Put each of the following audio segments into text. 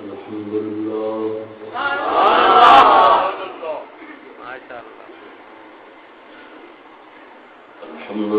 الحمد لله الحمد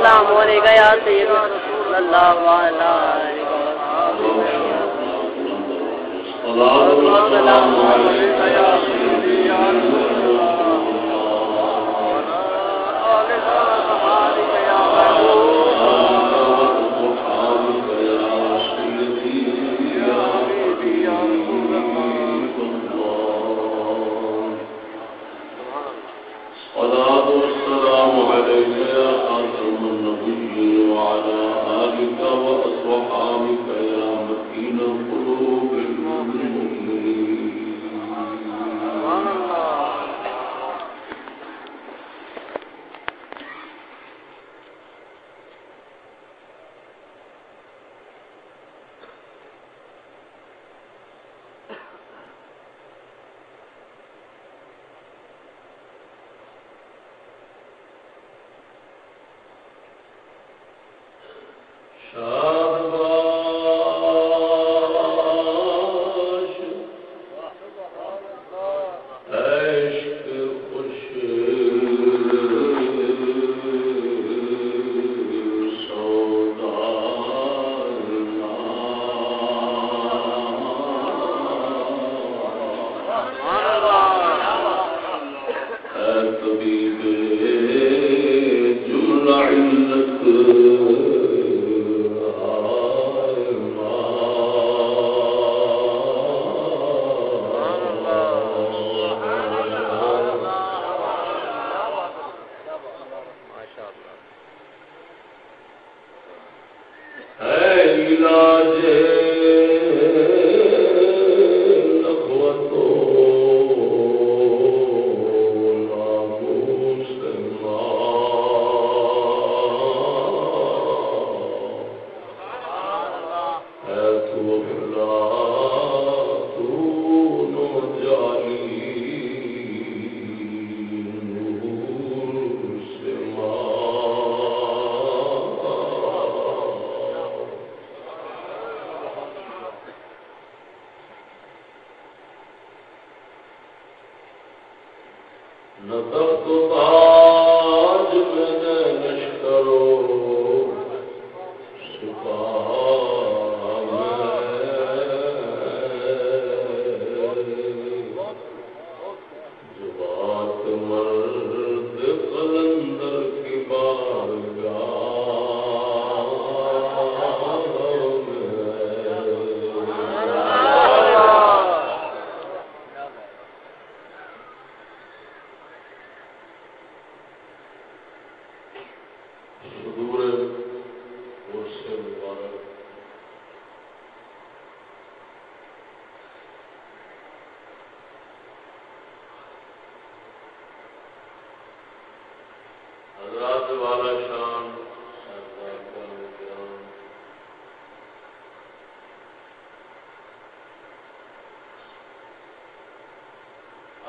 سلام ہونے گیا سید رسول اللہ والا سلام علی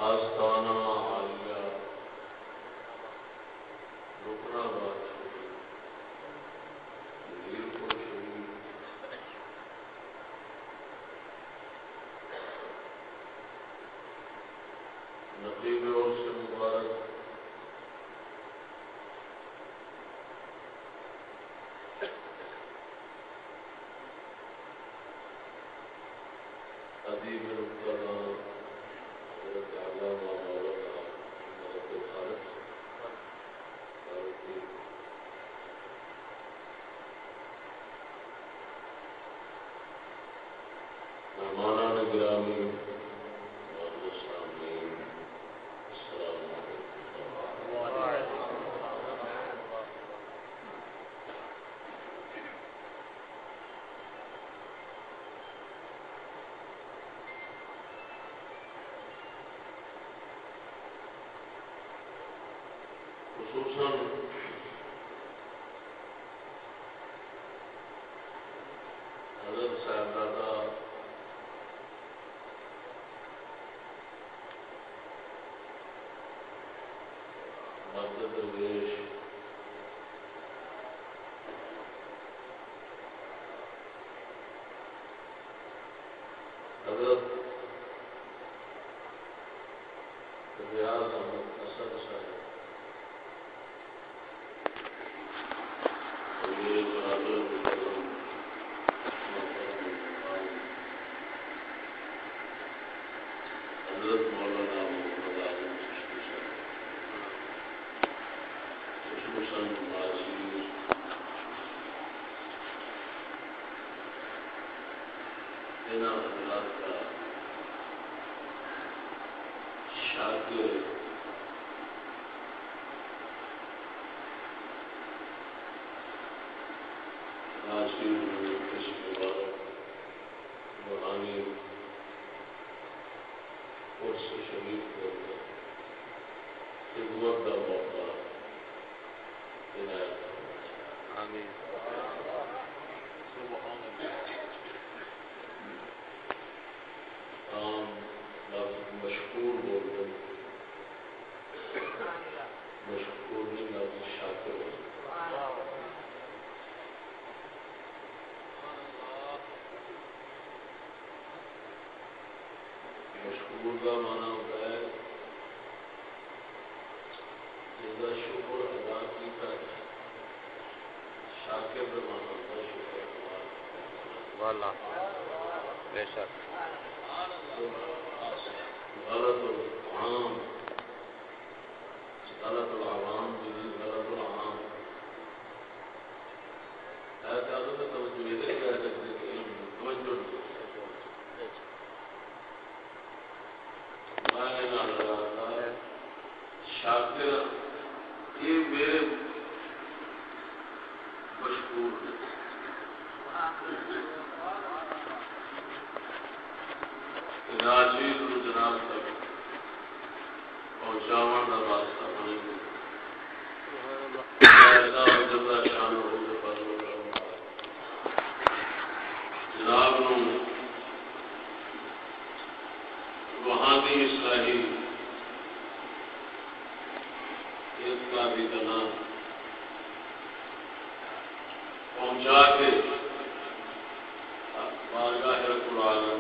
خاص طور درویش حضرت ریاض عبور کا ہوتا ہے جزا شکر ادا شاکر ہوتا ہے شکر والا بے شک۔ مشہور جناب تک پہنچاؤ کا راستہ بنے گا جناب وہاں اس کا بھی تناؤ پہنچا کے بارگاہ رب العالمین۔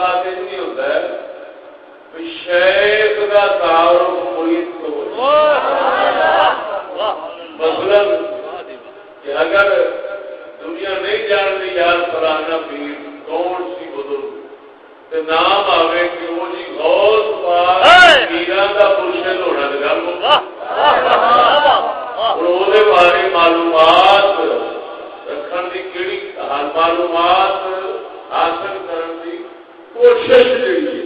اوقات یہ ہوتا ہے۔ کہ شیخ کا تعارف مرید کو مثلاً کہ اگر دنیا نہیں جانتی یار فلانا پیر کون سی بزرگ؟ نام آئے کہ وہ جی غوث پاک پیران کا مرشد ہونا اور وہ بارے معلومات رکھن کی کیڑی معلومات حاصل کرنے کی کوشش جی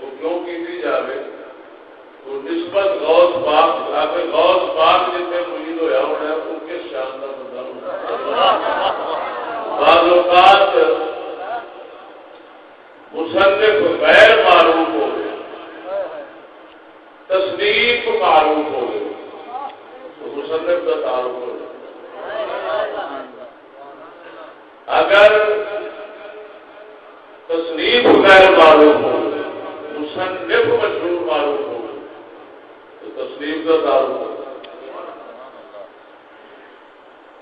وہ کیوں کی جائے تو نسبت غوث پاک اگر غوث پاک جتنے مرید ہوا ہونا ہے، وہ کس شان کا بندہ ہونا بعض اوقات مصنف غیر معروف ہو گئے تصدیق معروف ہو گئے، تو مصنف کا تعارف ہو گیا۔ اگر تصنیف غیر معروف ہو، مصنف مشہور معروف ہو، تو تصنیف کا تعارف ہو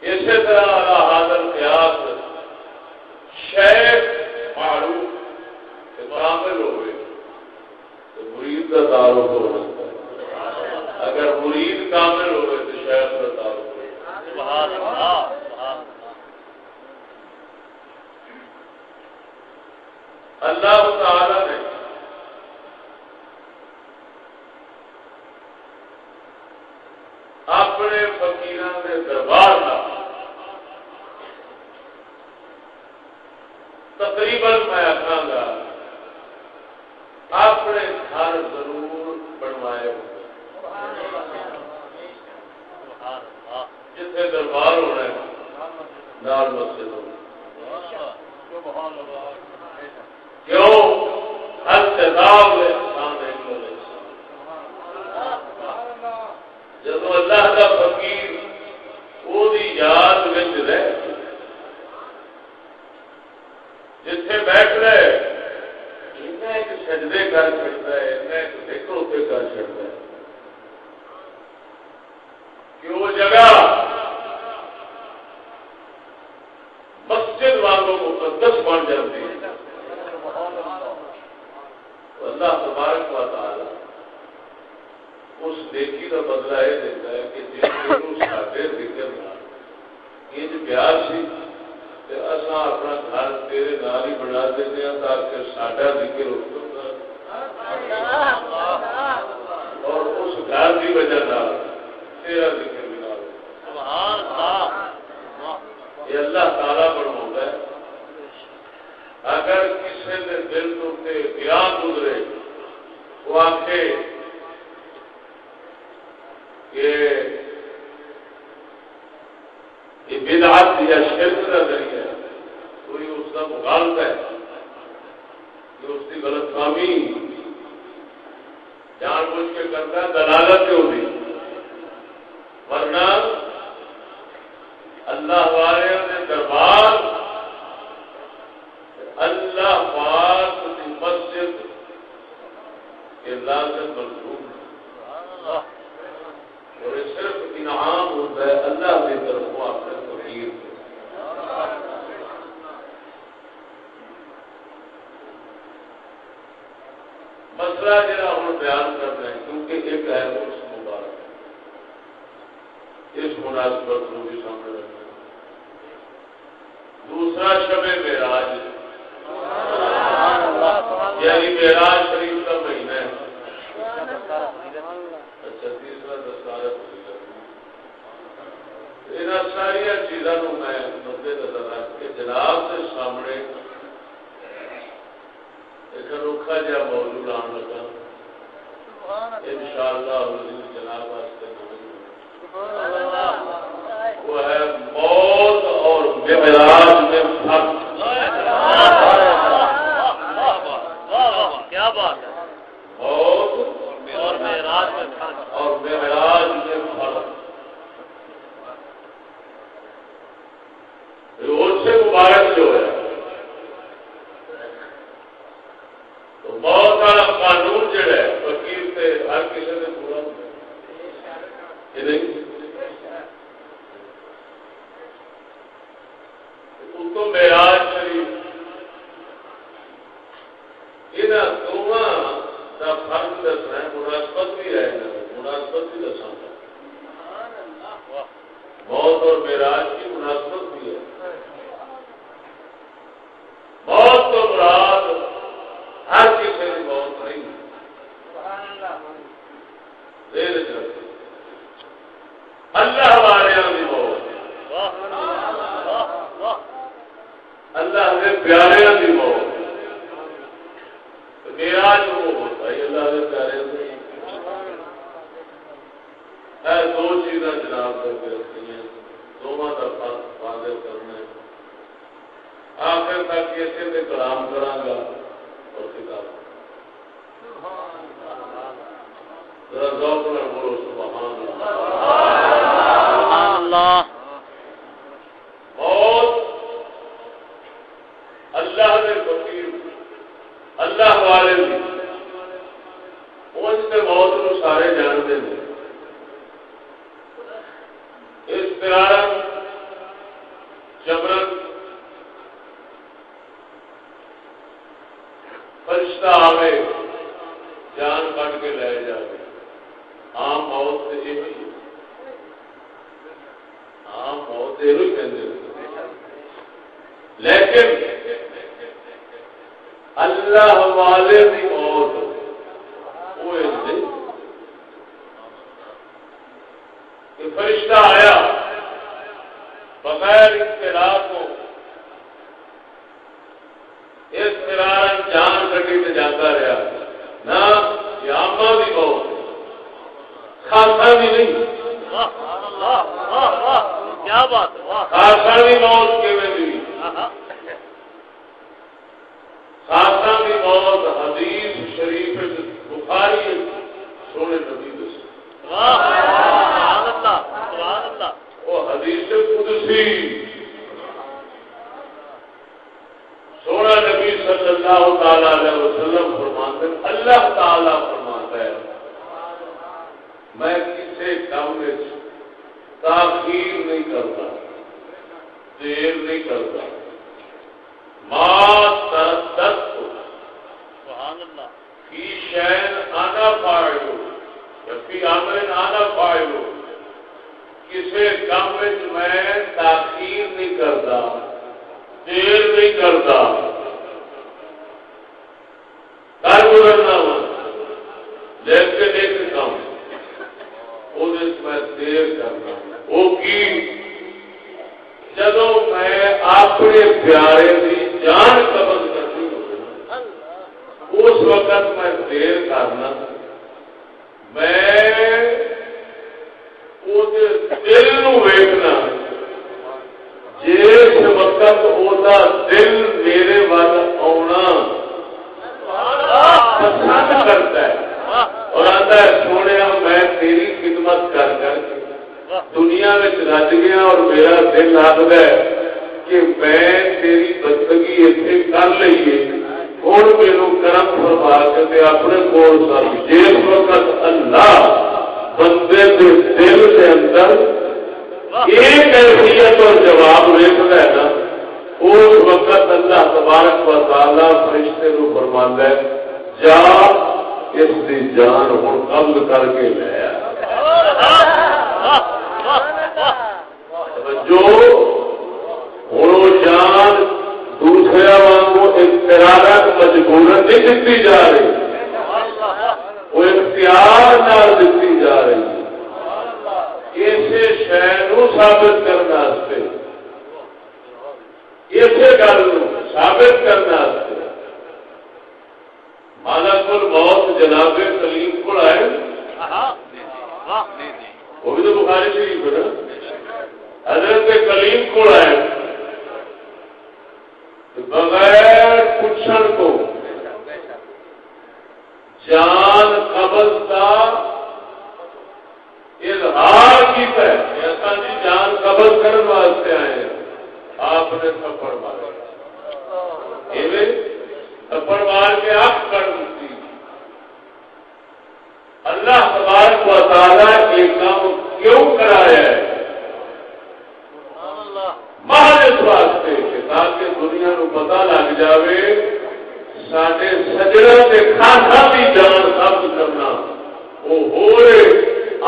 اسی طرح حاضر قیاس شیخ معروف کامل ہوئے تو مرید کا تعارف ہو سکتا ہے۔ اگر مرید کامل ہوئے تو شیخ کا تعارف ہو سبحان اللہ۔ اللہ تعالی نے اپنے فقیران کے دربار کا اللہ والے دربار اللہ پاک دی مسجد کے لازم منظور اور صرف انعام ہوتا ہے اللہ کے طرف اپنے توحید مسئلہ جڑا ہوں بیان کر رہے ہیں کیونکہ ایک ہے اس مبارک اس مناسبت کو بھی سامنے رکھنا۔ دوسرا شب معراج۔ یعنی معراج شریف کا مہینہ ہے۔ اچھا تیسرا دسارا ان ساری چیزوں میں مدے نظر رکھ کے جناب کے سامنے ایک انوکھا جہا موضوع آن لگا۔ ان شاء اللہ جناب واسطے وہ ہے موت۔ کہ معراج میں اب بھی نہیں کیا بات خاصا بھی بہت کے میں بھی۔ خاصا بھی بہت حدیث شریف بخاری سونے نبی دس۔ وہ حدیث قدسی۔ سونا نبی صلی اللہ تعالی علیہ وسلم فرماتے اللہ تعالی فرماتا ہے میں کسی کام تاخیر نہیں کرتا۔ دیر نہیں کرتا۔ ماں کی شہر آنا پائے ہو۔ جبکہ آنا پائے ہو۔ کسی کام میں تاخیر نہیں کرتا۔ دیر نہیں کرتا کر گزرنا لیکن ایک کام میں دیر کرنا۔ وہ کی؟ جدو میں اپنے پیارے کی جان قبض کرنی ہو اس وقت میں دیر کرنا۔ میں دل ویکنا جس وقت وہ دل میرے وال آنا پسند کرتا ہے۔ اور آتا ہے، سونے میں تیری خدمت کر کر دنیا میں رج گیا اور میرا دل آد ہے کہ میں تیری بندگی اتنے کر لیے ہوں میرے کرم فرما کے اپنے کول سر جس وقت اللہ بندے کے دل کے اندر ایک ایسیت اور جواب ویستا ہے نا۔ اس وقت اللہ تبارک و تعالی فرشتے کو فرماند ہے، جا اس کی جان ہوں قبض کر کے لیا جو ہوں جان دوسرے واگوں اختیارات مجبور نہیں دیتی جا رہی۔ وہ اختیار نہ دیتی جا رہی۔ ہے اسی شہر ثابت کرنے اسی گل ثابت کرنے مالک بہت جناب کلیم کو آئے؟ وہ بھی تو بخاری شریف ہے حضرت کلیم کو آئے۔ بغیر پوچھن کو جان قبض کا اظہار کیتا ہے۔ ایسا جی جان قبض کرنے واسطے آئے ہیں۔ آپ نے تھپڑ مارا۔ تھپڑ مار کے آپ کر اللہ تبارک و تعالیٰ یہ کام کیوں کرایا ہے؟ اس واسطے کہ تاکہ دنیا نو پتا لگ جاوے سارے سجڑوں کے خاصا بھی جان قبض کرنا۔ وہ ہو رہے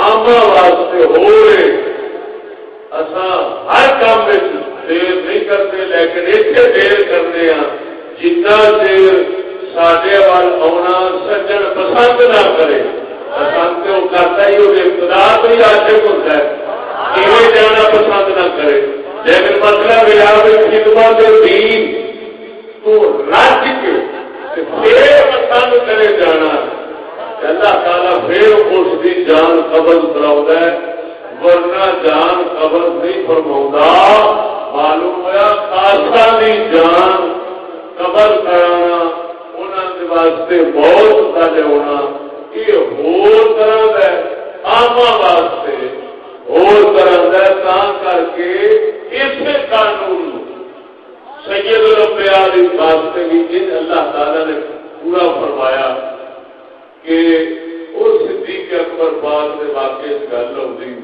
آما واسطے ہو رہے۔ اصا ہر کام دیر نہیں کرتے لیکن اتنے دیر کرتے ہیں جنا دیر سڈے وال آنا سجن پسند نہ کرے، پسند تو کرتا ہی وہ اقتدار بھی عاشق ہوتا ہے کیون جانا پسند نہ کرے؟ لیکن مطلب یہ خدمت دین تو رج کے پھر پسند کرے جانا۔ اللہ تعالیٰ پھر اس کی جان قبض کراؤ ورنہ جان قبض نہیں فرما معلوم ہوا خاصا دی جان قبض کرانا انہوں واسطے بہت سارے ہونا یہ ہو طرح ہے آما واسطے ہو طرح ہے کر کے اس قانون سید الانبیاء کی واسطے بھی ان اللہ تعالی نے پورا فرمایا کہ وہ صدیق اکبر بعد سے واقع گل ہوتی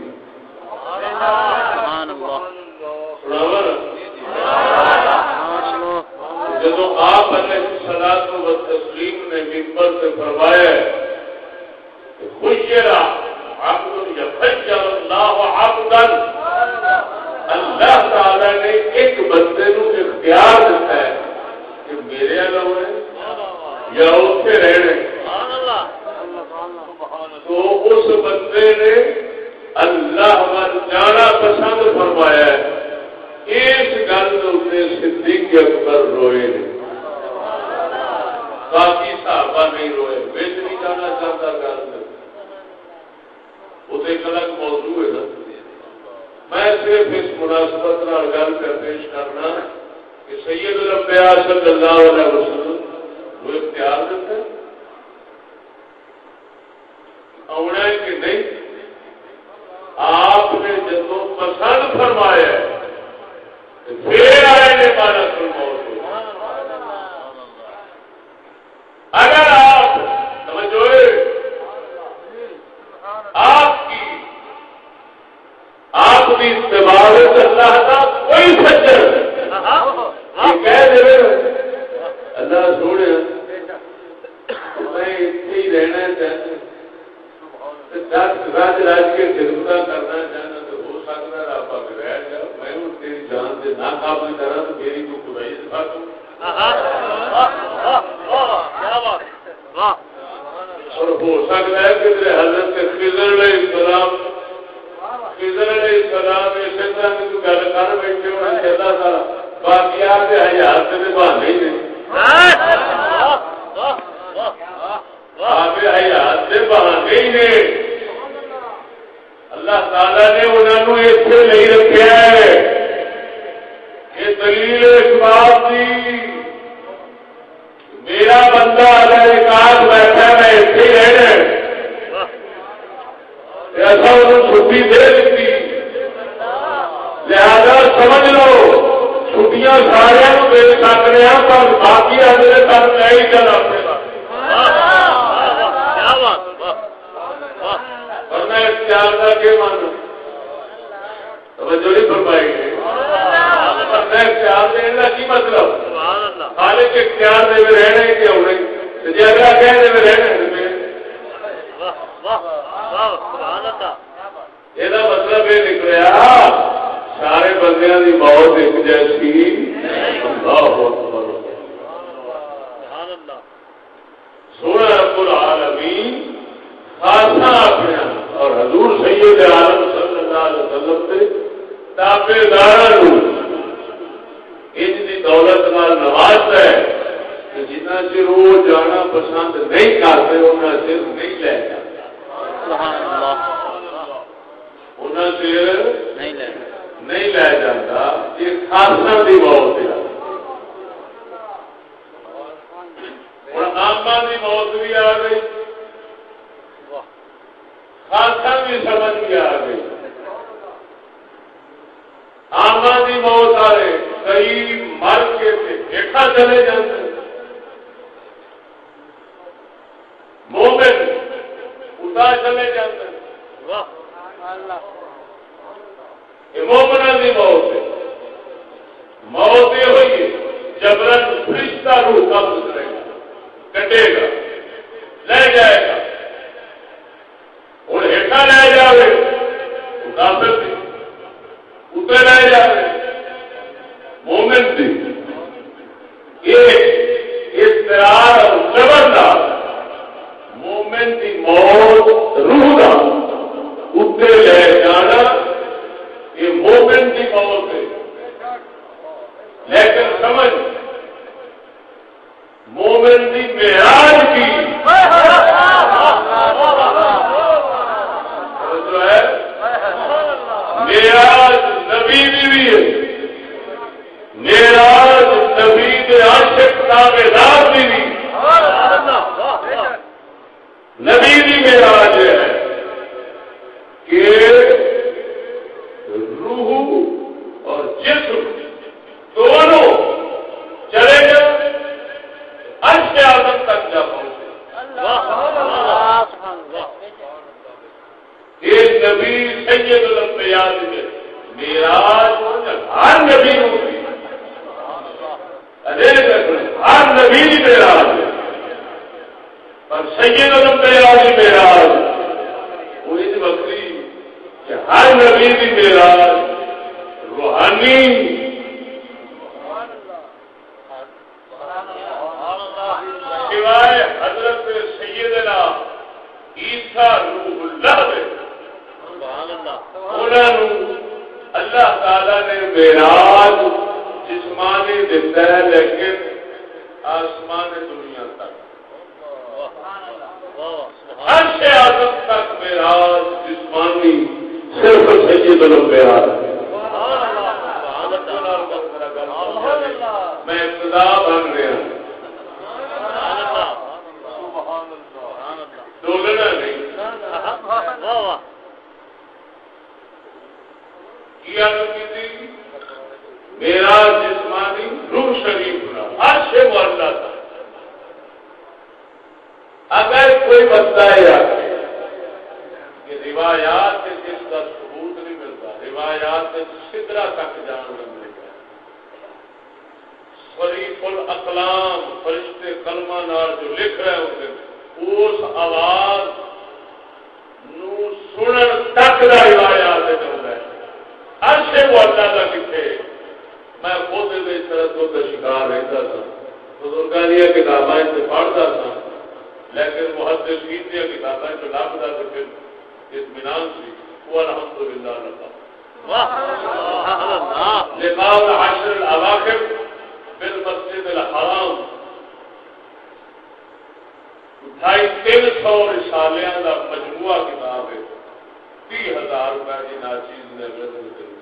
جب آپ سلاد و تسلیم نے ممبر سے فرمایا خوش خوشیرا اللہ تعالی نے ایک بندے نو اختیار دیتا ہے کہ میرے لو ہے یا اتنے رہنے تو اس بندے نے اللہ جانا پسند فرمایا ہے۔ اس گل صدیق اکبر روئے باقی صحابہ نہیں روئے ویچ نہیں جانا چاہتا گل وہ ایک الگ موضوع ہے نا۔ میں صرف اس مناسبت گل کر پیش کرنا کہ سید الانبیاء صلی اللہ علیہ وسلم وہ اختیار دیتا آنا ہے کہ نہیں؟ آپ نے جب پسند فرمایا ہے پھر آئے نے مانا اگر آپ سمجھو آپ کی آپ کی استعمال اللہ کا کوئی سجر کہہ دے اللہ سونے، میں اتنے ہی رہنا چاہتا دس رج رج کے خدمت کرنا چاہنا تو ہو سکتا ہے آپ رہ جاؤ میں تیری جان سے نہ قابل کرا تو میری کو خدائی دوں اور ہو سکتا ہے کہ حضرت خضر علیہ السلام خضر علیہ السلام اسی طرح کی گل کر بیٹھے ہونا چاہتا تھا باقی آپ کے حیات سے بہانے ہی نہیں۔ آپ حیات سے بہانے ہی نہیں۔ اللہ تعالی نے انہوں نے اتنے نہیں رکھا ہے یہ دلیل اس بات کی میرا بندہ اگر ایک بیٹھا میں اتنے رہنا ایسا انہوں چھٹی دے دیتی۔ لہذا سمجھ لو، چھٹیاں سارے دے سکتے ہیں پر باقی اگلے سال میں ہی ورنہ اختیار کا مانو توجہ نہیں ورنہ اختیار دینے کا کی مطلب؟ خالق اختیار دے میں کہ ہونے جی اگلا کہہ دے میں رہنے یہ مطلب یہ سارے بندیاں دی موت ایک جیسی۔ سونا رب العالمین خاصا اپنے اور حضور سید عالم صلی اللہ علیہ وسلم سے تابے دار ان کی دولت نال نواز ہے کہ جنہ چر وہ جانا پسند نہیں کرتے انہیں چر نہیں لے جاتا۔ انہیں چر نہیں لے جاتا۔ یہ خاصا موت ہے ہوں آما کی موت بھی آ گئی۔ خاصا بھی سمجھ بھی آ گئی۔ آما کی موت والے کئی مر کے دیکھا چلے جاتے مومن اٹھا چلے جاتے مومنا کی موت ہے۔ موت یہ ہوئی ہے، جبرن فرشتہ روح قبض کرے گا، کٹے گا، لے جائے گا۔ ہوں لے جائے کافر تھی اتنے لے جائے مومن تھی یہ استرار اور زبردست مومن کی موت روح کا اتنے لے جانا یہ مومن کی موت ہے لیکن سمجھ، مومن کی معراج کی جو ہے معراج نبی بھی ہے معراج نبی کے عاشق تابے دار بھی نبی بھی معراج ہے کہ روح اور جسم دونوں چلے گئے اچھے آدم تک جا پہنچے ایک نبی سید الانبیاء میں میراج ہر نبی ہوتی ہر نبی میراج اور سید میراج بکری۔ کہ ہر نبی کی میراج کیا تو کی میرا جسمانی روح شریف نہ اچھے مرنا تھا اگر کوئی بندہ ہے کہ روایات سے جس کا ثبوت نہیں ملتا، روایات سے سدرا تک جان لگے فریف الاقلام، فرشتے کلمہ نار جو لکھ رہے ہوتے اس آواز نو سنن تک کا روایات ہر سے وہ اللہ کا کتنے میں خود اس طرح تو کا شکار رہتا تھا۔ بزرگوں دیا کتابیں سے پڑھتا تھا۔ لیکن محدثین دیا کتابیں جو لابتا تو پھر اطمینان سی وہ الحمد للہ لگا لقاء العشر الاواخر بالمسجد الحرام۔ ڈھائی تین سو رسالیاں کا مجموعہ کتاب ہے۔ تی ہزار روپے کی ناچیز نے نظر کر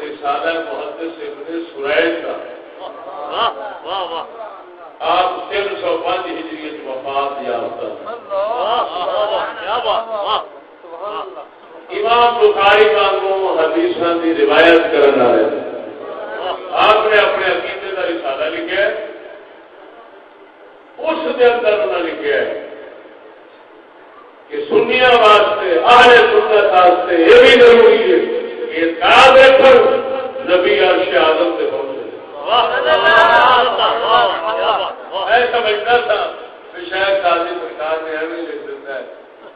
رسالہ محدث ابن کا آپ تین سو پانچ ہجری وفات یافتہ امام بخاری حدیث کی روایت کرنا آپ نے اپنے عقیدے کا رسالہ لکھا ہے اس کے اندر انہوں نے لکھا ہے کہ سنیا واسطے آج سنت واسطے یہ بھی ضروری ہے کہ تازے پر نبی عرش آدم سے پہنچے میں سمجھتا تھا کہ شاید قاضی سرکار نے ہمیں لکھ دیتا ہے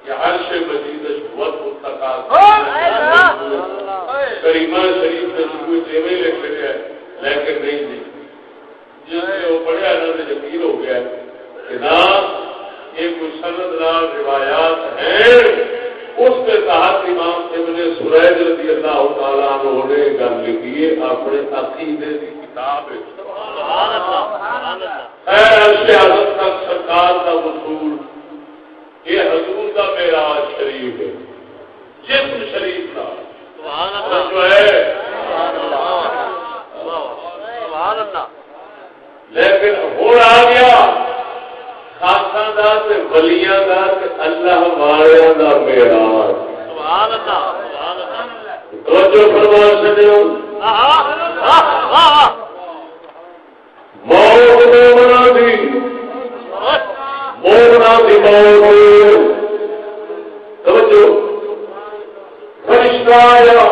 کہ ہر شے مزید بہت متقاض کریمہ شریف نے شروع سے لکھ لیا ہے لیکن نہیں جی جس نے وہ انہوں نے یقین ہو گیا کہ نہ یہ کوئی سند نال روایات ہیں۔ اس کے تحت امام ابن سریج رضی اللہ تعالیٰ عنہ نے گل لکھی ہے اپنے عقیدے کی کتاب حضرت تک سرکار کا وصول یہ حضور کا معراج شریف ہے۔ جسم شریف کا جو ہے لیکن ہوں آ گیا۔ خاصا ولیاں اللہ والوں کا میرا توجہ فرما سکتے موت مومنا دی۔ مومنا دی موت۔ توجہ۔ فرشتہ آیا۔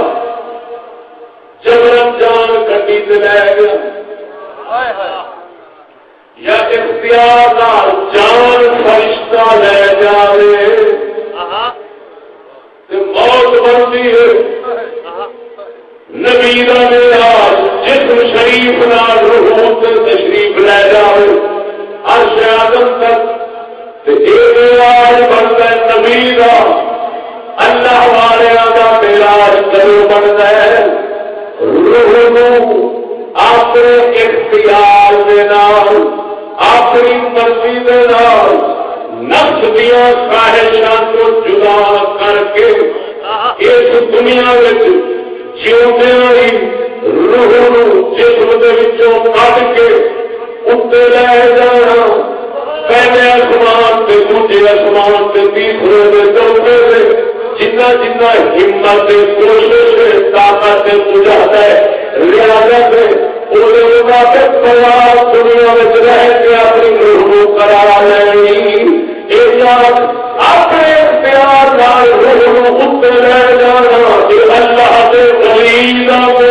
جبرن جان کٹی سے لے گیا۔ یا اختیار جان فرشتہ لے جائے موت بنتی ہے۔ نبی میرا جسم شریف نال روح تشریف لے جائے عرش آدم تک بنتا ہے نبی اللہ والے کا میرا کرو بنتا ہے؟ اپنے اختیار اپنی مرضی نفس دیا خواہشاں کو جدا کر کے اس دنیا جیوندے روح جسم کٹ کے اتنے لے جانا۔ پہلے آسمان سے دوجے آسمان سے تیسرے چوتھے سے جنا جنا ہمت کوشش طاقت بجھاتا ہے دنیا میں رہ کے اپنی روح کرا لینی اپنے پیار روح اتنے لے جانا اللہ کے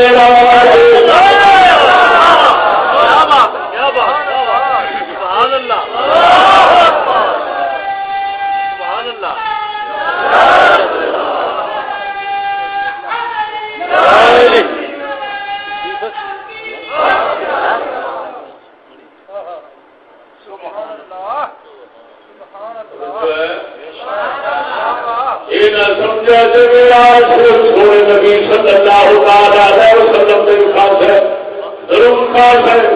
غریب میرا سمجھا کہ میرا سونے نبی صلی اللہ تعالی وسلم کے خاص ہے ضرور خاص ہے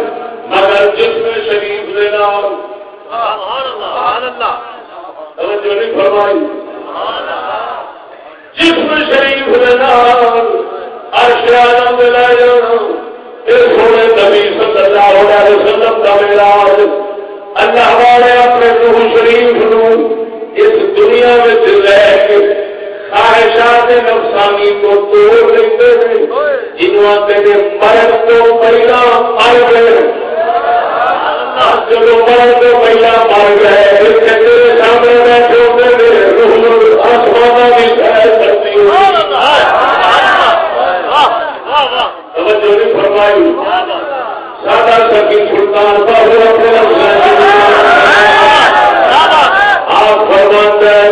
مگر جس میں شریف دینا توجہ نہیں فرمائی۔ جس میں شریف دینا عرش عالم میں لے جانا یہ سونے نبی صلی اللہ علیہ وسلم کا اللہ والے اپنے روح شریف نو اس دنیا میں رہ کے خواہشات نفسانی کو توڑ لیتے ہیں۔ جنہوں تیرے مرد کو پہلا مر گئے۔ جب مرد کو پہلا مر گئے پھر تیرے سامنے بیٹھے ہوتے ہیں۔ روح آسمان بھی شاید کرتی ہوں توجہ نہیں فرمائی۔ سادہ سکی سلطان بابو اپنے آپ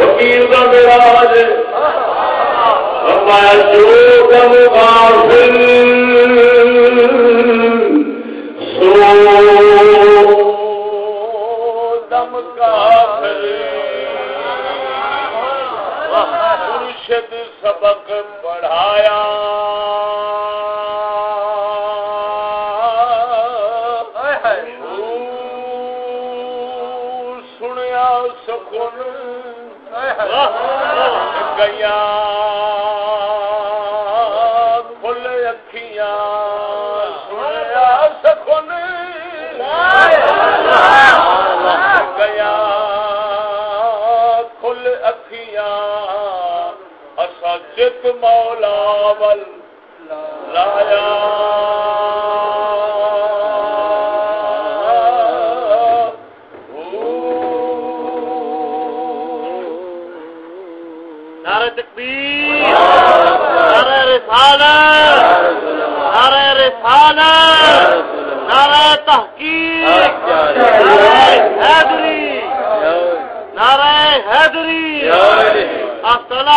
فقیر کا میرا آج۔ جو کم غافل سو دم کافر مرشد سبق پڑھایا گیا کھل اکھیاں سنیا گیا کھل اکھیاں اسا جت مولا ول لایا رسالت نعرہ رسالت نعرہ تحقیق نعرہ حیدری نعرہ حیدری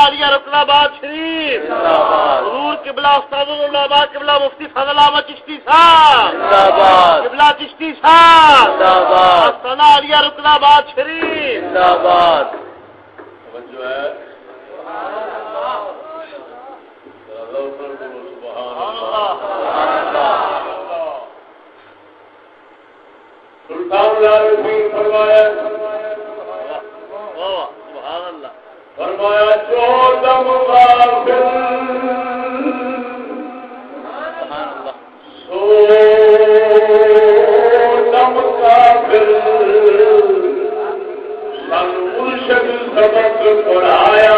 علیہ رکن آباد شریف حضور قبلہ استاد العلماء قبلہ مفتی فضل احمد چشتی صاحب قبلہ چشتی صاحب علیہ رکن آباد شریف۔ توجہ ہے ذرا ذوق سے بولو سبحان اللہ فرمایا سبحان اللہ۔ فرمایا جو دم غافل سبحان اللہ۔ سو دم کافر سن مرشد سبق پڑھایا۔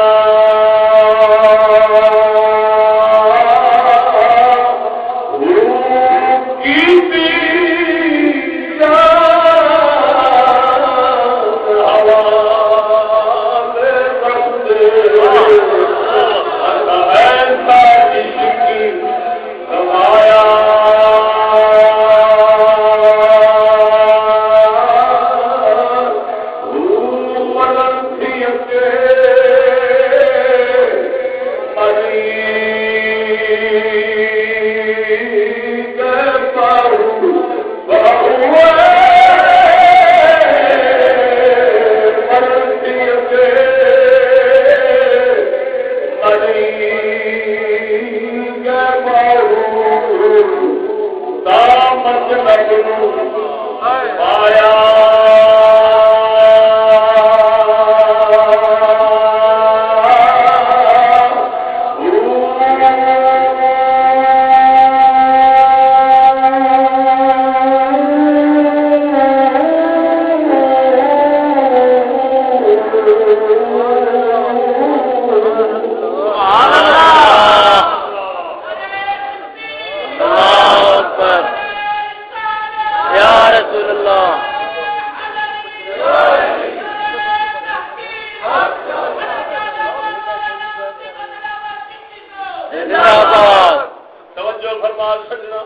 توجہ فرما سجنا۔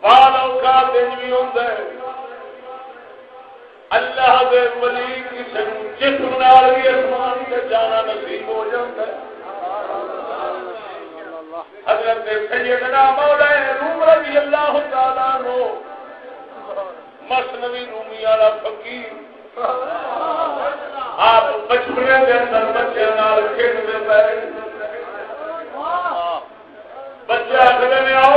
بال اوقات دن بھی ہوتا اللہ دے ولی کسی جسم نال بھی آسمان سے جانا نصیب ہو جاتا ہے۔ حضرت سیدنا مولا روم رضی اللہ تعالیٰ نو مسنوی رومی والا فقیر۔ آپ بچپنے کے اندر بچے کھیلتے پے بچے آخر میں آؤ۔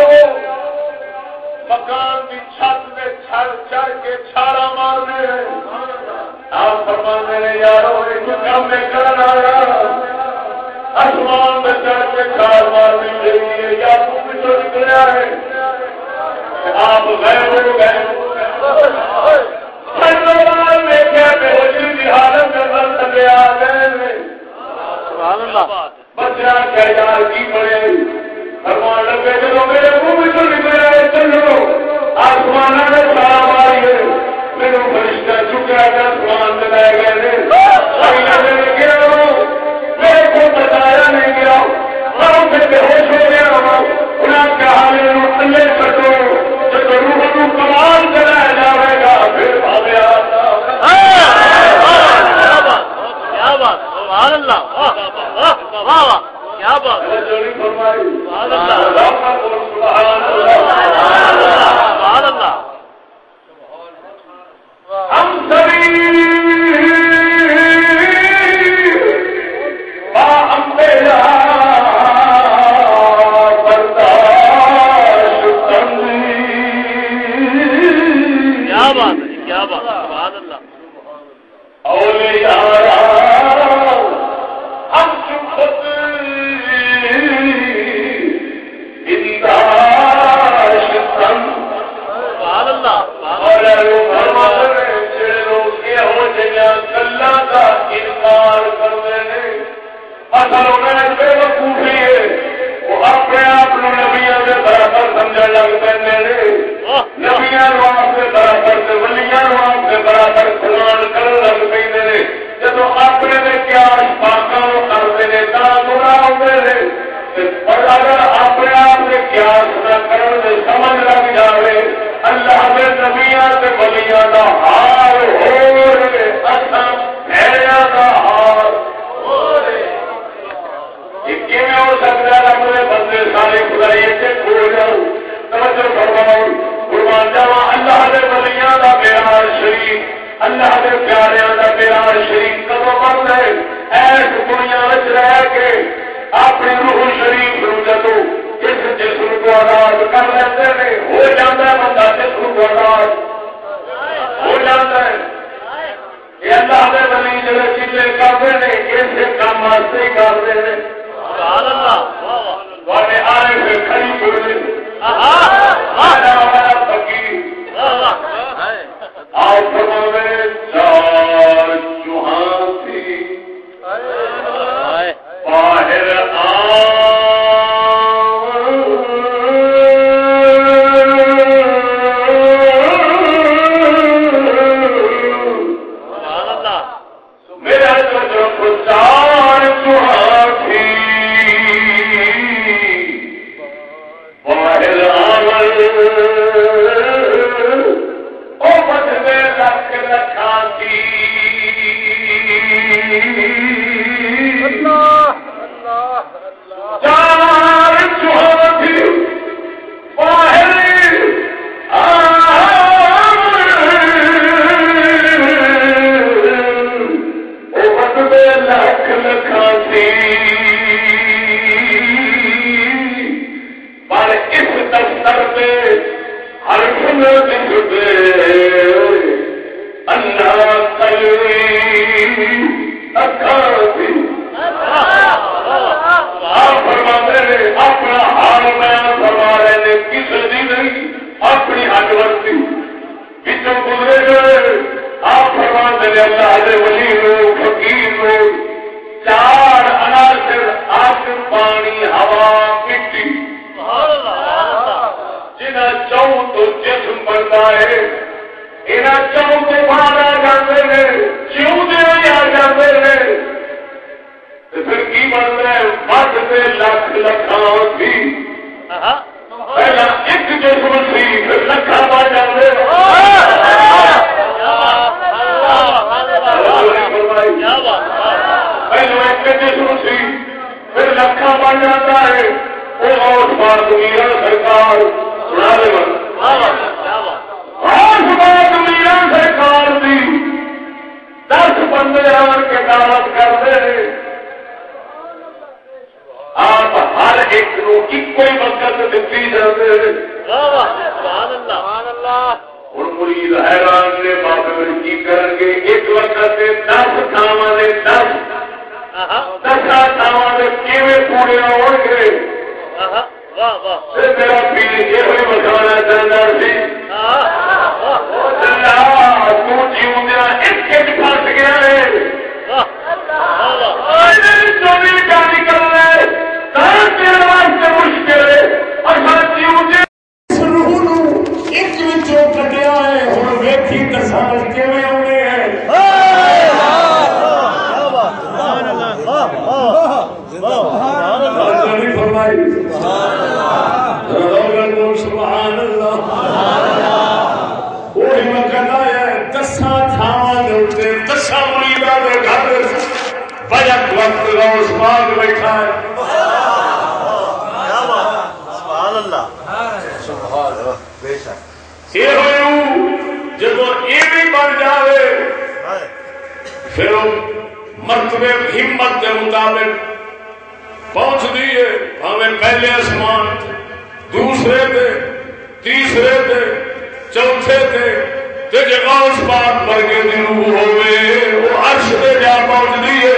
مکان کی چھت میں چھڑ چڑھ کے چھاڑا مارنے۔ آپ فرمانے نے، یارو، ایک کام میں کرنا آیا آسمان میں چڑھ کے چھاڑ مارنی چاہیے یا تو پچھو نکلیا ہے۔ آپ غیر ہو گئے۔ حالت میں سکے آ گئے بچہ کیا یار کی پڑے فرمان لگے چلو میرے منہ میں تو نکلے چلو آسمان نے سارا ماری ہے۔ میرے فرشتہ چکا کر آسمان میں لے گئے گیا میرے کو بتایا نہیں گیا۔ ہم سے بے ہوش ہو گیا۔ انہیں کہا اللہ کٹو جب روح کو کمال چلایا جائے گا پھر بھاگے کیا بات سبحان اللہ. واہ واہ واہ کیا بات فرمائی سبحان اللہ سبحان اللہ. سبحان اللہ. ہم سبھی سمجھا لگ پہ آپ کے برابر ولیاں نو آپ کے برابر قرآن کر لگ پہ جب اپنے نے کیا پاکوں کرتے ہیں تا گناہ ہوتے ہیں اور اگر اپنے آپ سے کیا نہ کرنے سمجھ لگ جائے اللہ کے سے ولیاں کا حال ہو اصل ہو سکتا اپنے بندے سارے خدائی کھول جاؤ۔ توجہ فرماؤ۔ قربان جاوا اللہ دے ولیاں دا شریف۔ اللہ دے پیاریاں دا شریف کدو بند ہے؟ ایس دنیا وچ رہ کے اپنی روح شریف نو جدو اس جسم کو آزاد کر لیتے ہیں ہو جاتا ہے بندہ جسم کو آزاد۔ ہو جاتا ہے۔ یہ اللہ دے ولی جڑے چیزیں کرتے ہیں کام واسطے کرتے ہیں اللہ آئے تیسرے تھے، چوتھے تھے۔ تے جگہ اس بات پر کے دن ہوئے، وہ عرش پہ جا پہنچ دیے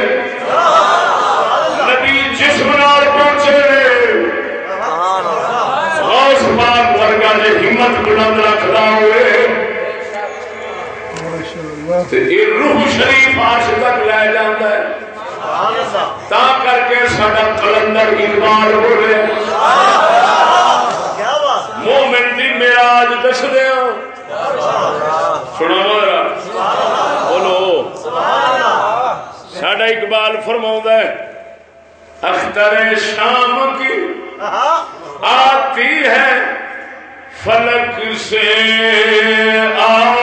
نبی جسم نال پہنچے۔ غوث پاک ورگا نے ہمت بلند رکھدا ہوئے۔ تے یہ روح شریف عرش تک لے جاندا ہے۔ تا کر کے ساڈا کلندر اقبال بولے مومن میراج دس دیا سنو بولو۔ ساڈا اقبال فرما ہے، اختر شام کی آتی ہے، فلک سے آ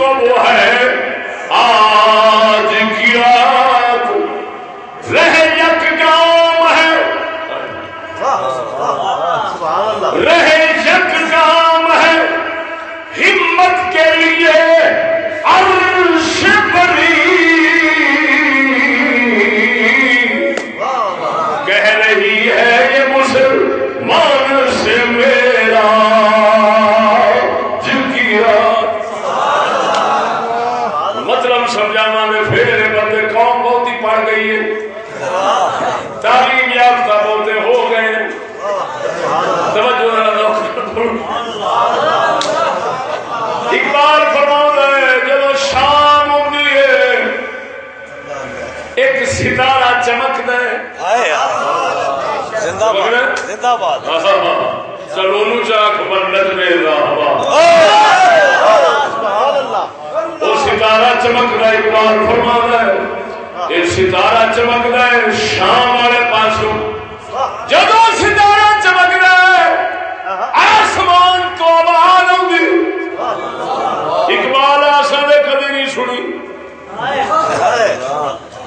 جس کو وہ ہے۔ آ زندہ باد زندہ باد۔ چاک میں وہ ستارہ چمک رہا اقبال فرما ہے۔ یہ ستارہ چمک رہا ہے شام والے پاسوں۔ جب ستارہ چمک رہا ہے آسمان تو آواز آؤں اقبال آسان کدی نہیں سنی۔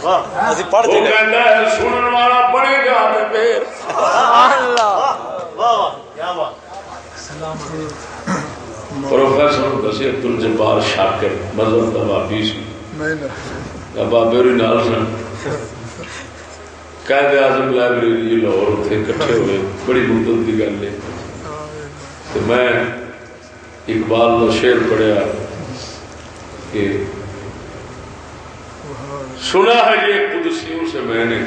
اسی پڑھ ہے سنن والا گا پھر۔ پروفیسر دسی عبد الجبار شاکر مذہب دا بابی سی۔ بابے ہوئی نال سن۔ قائد اعظم لائبریری لاہور اتنے کٹھے ہوئے بڑی مدت کی گل ہے۔ تو میں اقبال کا شعر پڑھیا کہ سنا ہے یہ قدسیوں سے میں نے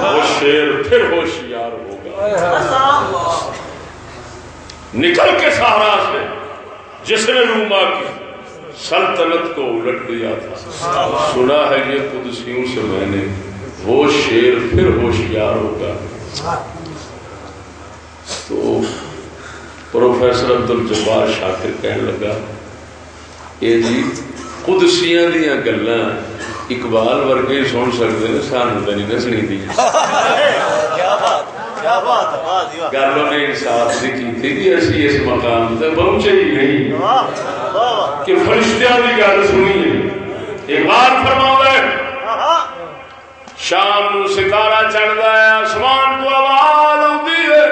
وہ شیر پھر ہوشیار ہوگا۔ نکل کے سہارا سے جس نے روما کی سلطنت کو الٹ دیا تھا۔ سنا ہے یہ قدسیوں سے میں نے۔ وہ شیر پھر ہوشیار ہوگا۔ تو پروفیسر عبد الجبار شاکر کہنے لگا، یہ جی قدسیاں دیا گلاں اقبال ورگے ہی سن سکتے ہیں سانو تو نہیں۔ دسنی دی گل انصاف سے کی تھی کہ اسی اس مقام تے پہنچے ہی نہیں۔ کہ فرشتیاں کی گل سنی ہے اقبال فرماؤں ہے۔ شام نو ستارہ چڑھتا ہے آسمان تو آواز آتی ہے۔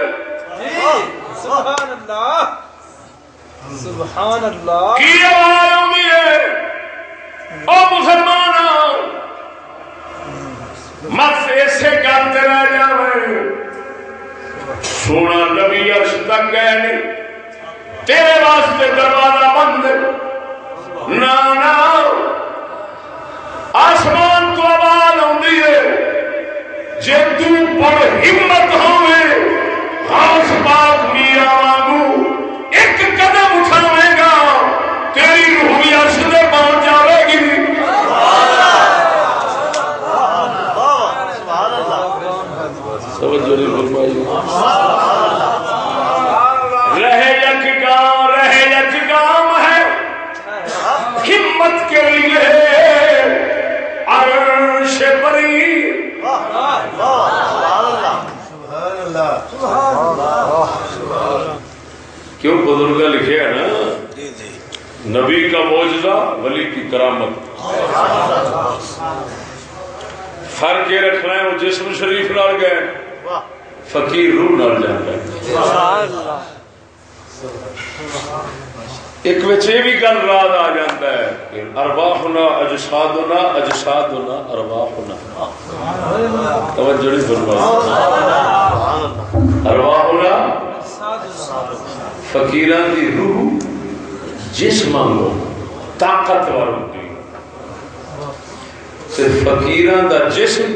سبحان اللہ۔ سبحان اللہ۔ کی آواز آتی ہے؟ او مسلمان مت ایسے گل تے رہ جاوے۔ سونا نبی عرش تک گئے نہیں۔ تیرے واسطے دروازہ بند نہ نہ آسمان تو آواز آتی ہے۔ جے تو ہمت ہوئے خاص پاک میرا وانگو۔ ایک کیوں بزرگ لکھے ہے نا؟ نبی کا موجزہ ولی کی کرامت۔ فرق یہ رکھنا ہے وہ جسم شریف نال گئے فقیر روح نال جاتا ہے۔ ایک وچ یہ بھی گل رات آ جاتا ہے کہ ارواحنا اجسادنا اجسادنا، ارواحنا۔ توجہ نہیں فرمائی۔ ارواحنا فقیران دی روح جسم کو طاقتور ہوتی تے فقیران دا جسم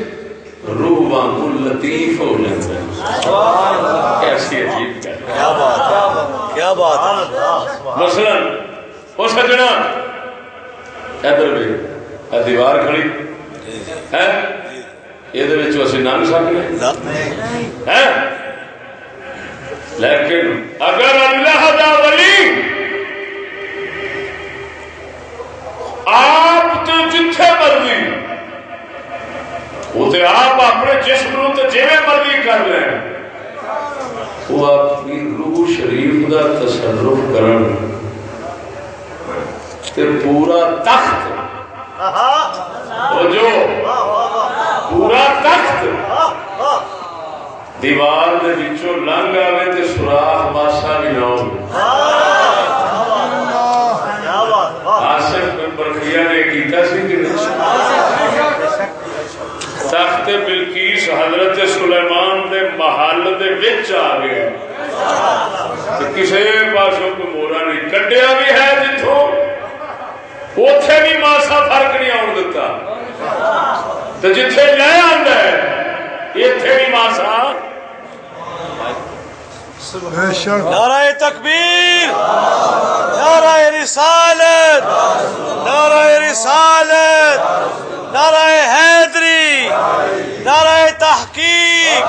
روح وانگو لطیف ہو جاتا ہے کیسی عجیب کیا بات ہے؟ مثلا وہ سجنا ادھر بھی دیوار کھڑی۔ ہے؟ یہ اسی نام سکتے ہیں لیکن اگر اللہ دا ولی آپ تو جتھے مرضی وہ آپ اپنے جسم نو مرضی کر لیں۔ وہ اپنی روح شریف دا تصرف کرن۔ تے پورا تخت۔ جو پورا تخت۔ دیوار دے وچوں لنگ آوے تے سوراخ ماسا بھی نہ ہو۔ آصف بن برقیہ نے کیتا سی تخت بلکیس حضرت سلیمان دے محل دے وچ آ گیا کسے پاسوں کو مورا نہیں کڈیا بھی ہے جتھوں۔ اوتھے بھی ماسا فرق نہیں آن دتا۔ تے جتھے لے آندا ہے ایتھے بھی ماسا۔ نعرہ تکبیر نعرہ رسالت نعرہ رسالت۔ نعرہ حیدری، نعرہ تحقیق۔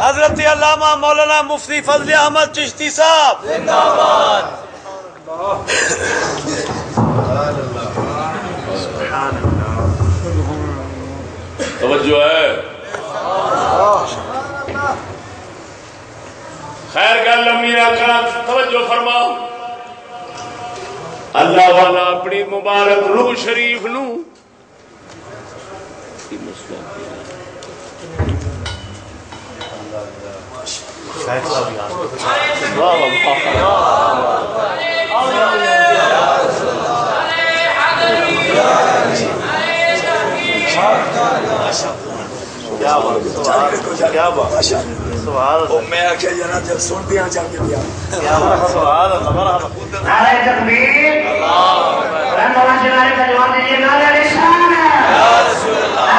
حضرت علامہ مولانا مفتی فضل احمد چشتی صاحب۔ زندہ توجہ ہے۔ خیر گل لمبی رکھنا توجہ فرماؤ۔ اللہ والا اپنی مبارک روح شریف نو وہ میں آخیا یار جب سن دیا جا کے دیا نعرہ تکبیر۔ اللہ نعرے کا جواب دیجیے نعرہ رسالت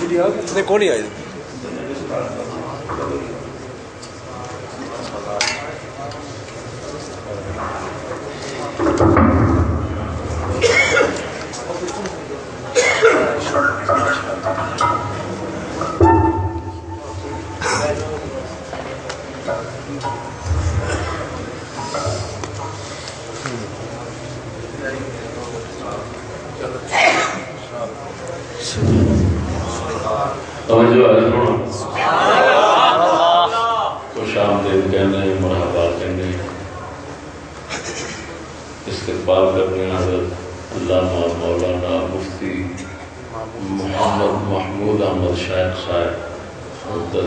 حیدری نعرہ تحقیق جواب علی رکن نواز توجہ ہے خوش آمدید کہنے مرحبا کہنے استقبال کرنے حضرت علامہ مولانا مفتی محمد محمود احمد شیخ صاحب کا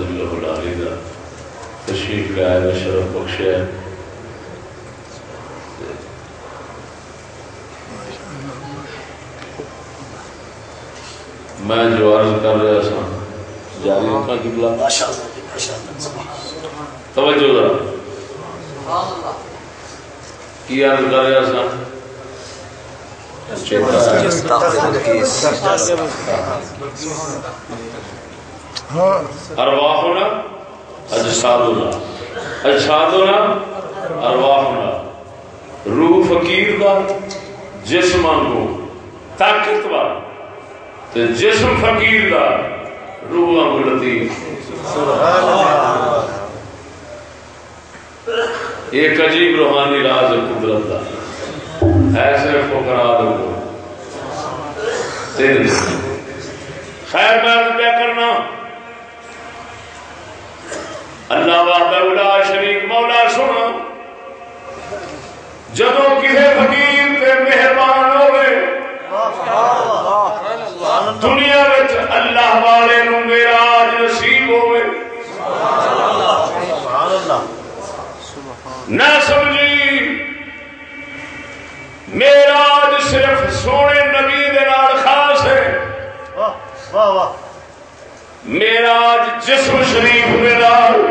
تشریف لائے میں شرف بخشے میں جو عرض کر رہا سا جاری رکھا قبلہ توجہ ذرا کی عرض کر رہا سا ارواحنا اجسادنا اجسادنا ارواحنا روح فقیر دا جسم کو طاقتور۔ تے جسم فقیر دا روح انگ لطیف ایک عجیب روحانی راز قدرت دا ایسے فقراء کو تین۔ خیر بات کیا کرنا۔ اللہ وحدہ لا شریک، مولا سنا جدو کسی فقیر تے مہربان ہوئے دنیا وچ اللہ والے نو میراج نصیب ہوئے۔ نہ سمجھی۔ میراج صرف سونے نبی دے نال خاص ہے۔ میراج جسم شریف دے نال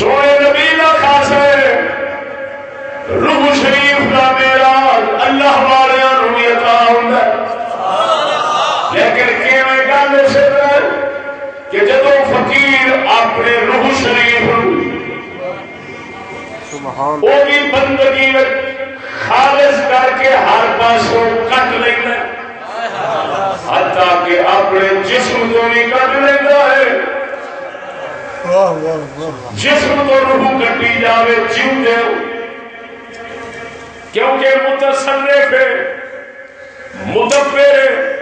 سونے نبی کا خاص ہے۔ روح شریف کا میراج اللہ والے عطا ہوتا ہے لیکن کیویں گل اس کہ جدو فقیر اپنے روح شریف وہ بھی بندگی خالص کر کے ہر پاسوں کٹ لینا حتیٰ کہ اپنے جسم کو بھی کٹ لینا ہے۔ جسم تو روح کٹی جاوے جیو دے کیونکہ متصرف ہے مدبر ہے۔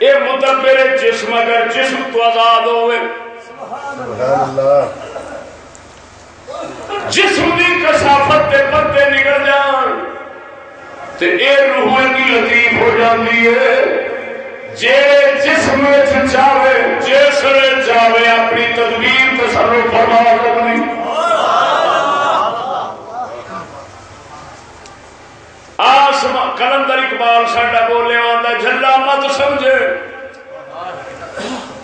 یہ مدبر جسم اگر جسم تو آزاد ہوئے جسم کی کسافت کے پتے نکل جان، تے اے روح کی لطیف ہو جاتی ہے۔ جے جسم چاہے جسے چاہے اپنی تدبیر تصرف فرما کرنی آسما کلندر اقبال ساڈا بولے آتا جلا مت سمجھے۔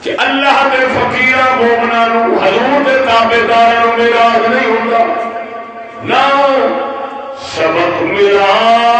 کہ اللہ دے فقیر مومنا حضور دے تابے دار میراج نہیں ہوتا نہ سبق میراج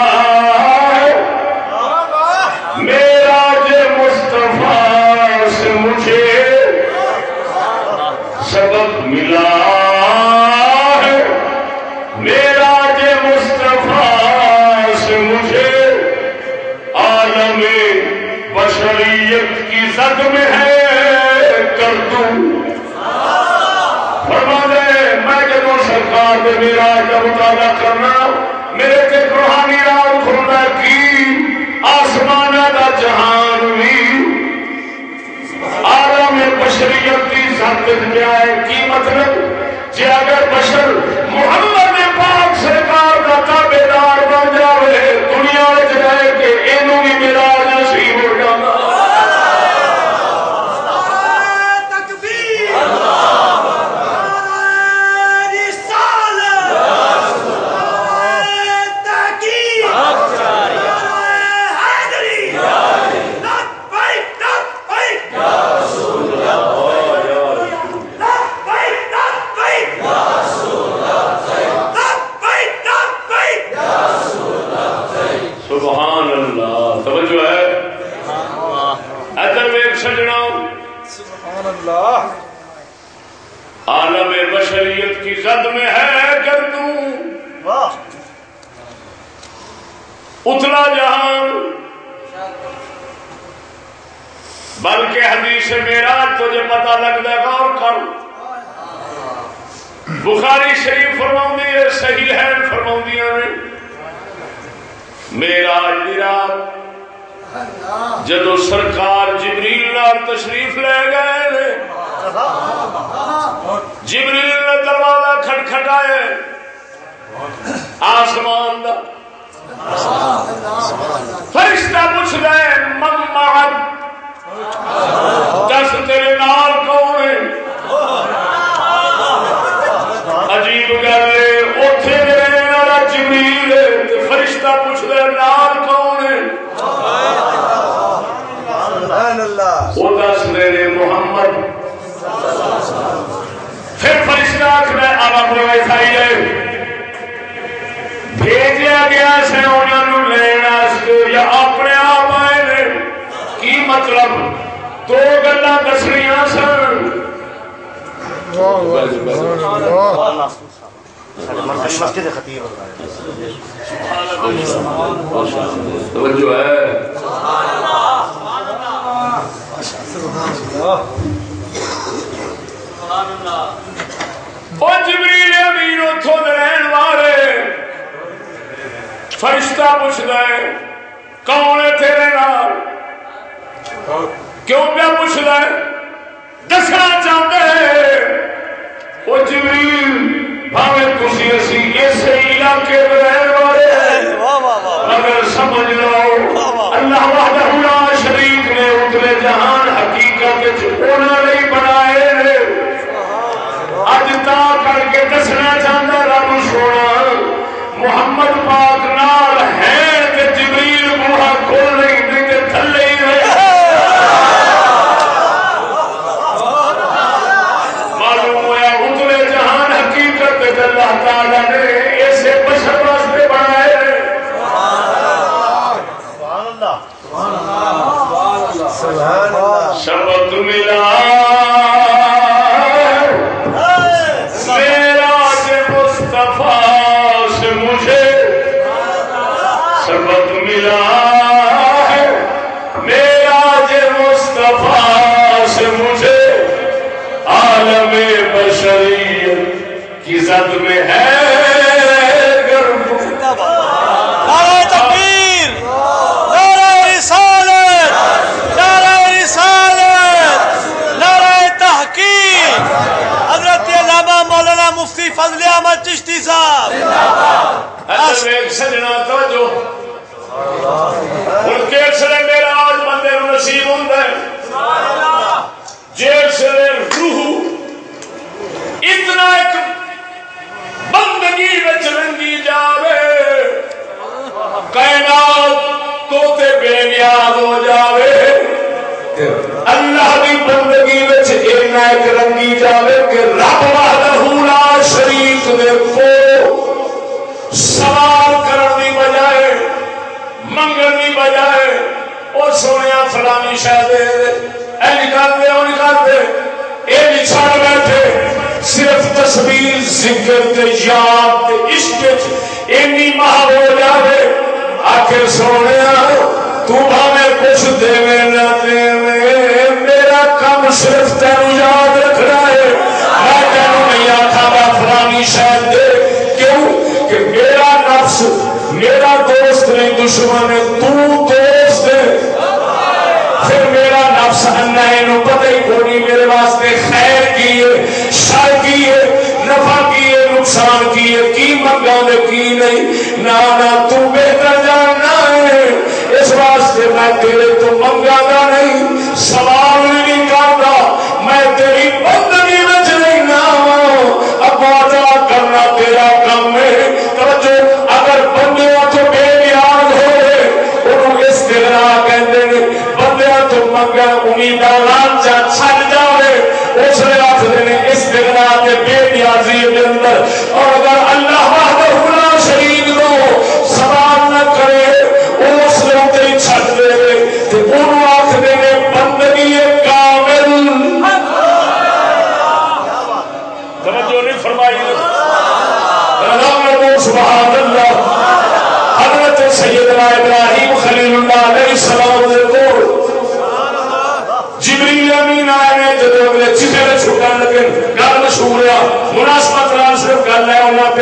سرکار دے میرا کا مطالعہ کرنا۔ میرے تے روحانی راز کھلنا کی؟ آسمان دا جہان بھی۔ عالم بشریت کی ذات پیا ہے، کی مطلب؟ جی اگر بشر محمد نے پاک سرکار کا تابے دار بن جائے دنیا رہ کے یہ بھی میرا نصیب ہو جانا سبحان اللہ توجہ ہے ادھر ویک سجنا سبحان اللہ عالم بشریت کی زد میں ہے گردوں اتلا جہان۔ بلکہ حدیث میرا تجھے پتا لگتا ہے غور کر۔ بخاری شریف فرماؤں صحیح ہے فرماؤں نے۔ میرا رات جدو سرکار جبریل نال تشریف لے گئے جبریل نے دروازہ کھٹکھٹائے آسمان دا۔ فرشتہ پوچھ گئے من معد دس تیرے نال کون ہے؟ عجیب گل ہے، اوتھے رہنے والا جبریل فرشتہ پوچھ گئے نال کون وہ دس میرے محمد۔ پھر فرشتہ آخر اب اپنے ویسائی ہے بھیجا گیا سے انہوں لین یا اپنے آپ آئے نے۔ کی مطلب؟ دو گلا دسنیا سن۔ مسجد خطیب توجہ ہے جبریل اتوں دے رہن والے۔ فرشتہ پوچھتا ہے، کون ہے تیرے نال؟ کیوں پہ پوچھتا ہے؟ دسنا چاہتے ہیں۔ وہ جبریل بھاوے تھی اسی علاقے میں رہن والے ہیں مگر سمجھ لو اللہ وحدہ لا شریک نے اتنے جہان حقیقت انہوں نے بنائے نے اج تا کر کے دسنا چاہتا رب سونا محمد پاک نال ہے تے جبریل بوہا کھول نہیں نہیں تے تھلے ہی رہے معلوم ہوا اتنے جہان حقیقت تے اللہ تعالی نے ایسے بشر واسطے بنائے نے سبحان اللہ شبت ملا فضل احمد چشتی صاحب۔ سجنا توجہ۔ ہوں کس لیے میرا آج بندے نصیب ہوتا جس لیے روح اتنا ایک بندگی وچ رنگی جاوے۔ کائنات تو تے بے نیاز ہو جاوے۔ اللہ کی بندگی وچ اینا ایک رنگی جاوے کہ رب سونے فلانی شاید اے نکال دے او نکال دے اے نچھاڑ بیٹھے صرف تصویر ذکر تے یاد تے عشق وچ اینی ماہ ہو جاوے آخر سونے تو بھاوے کچھ دے نہ دے میرا کم صرف تینو یاد رکھنا ہے میں تینو نہیں آتا میں فلانی شاید دے کیوں کہ میرا نفس میرا دوست نہیں دشمن ہے واسطے خیر کیے، شر کیے، نفع کیے، نقصان کی منگا نے کی نہیں؟ نہ نہ تو بہتر جاننا ہے۔ اس واسطے میں تیرے تو منگا گا نہیں، سوال نہیں کرتا۔ میں تیری بندگی بچ رہنا ہاں۔ ابا، جا کرنا تیرا کم ہے۔ توجہ، اگر بندے تو بے نیاز کہتے ہیں بندے تو منگا استغنا کے بے نیازی کے اندر اور اگر اللہ شریف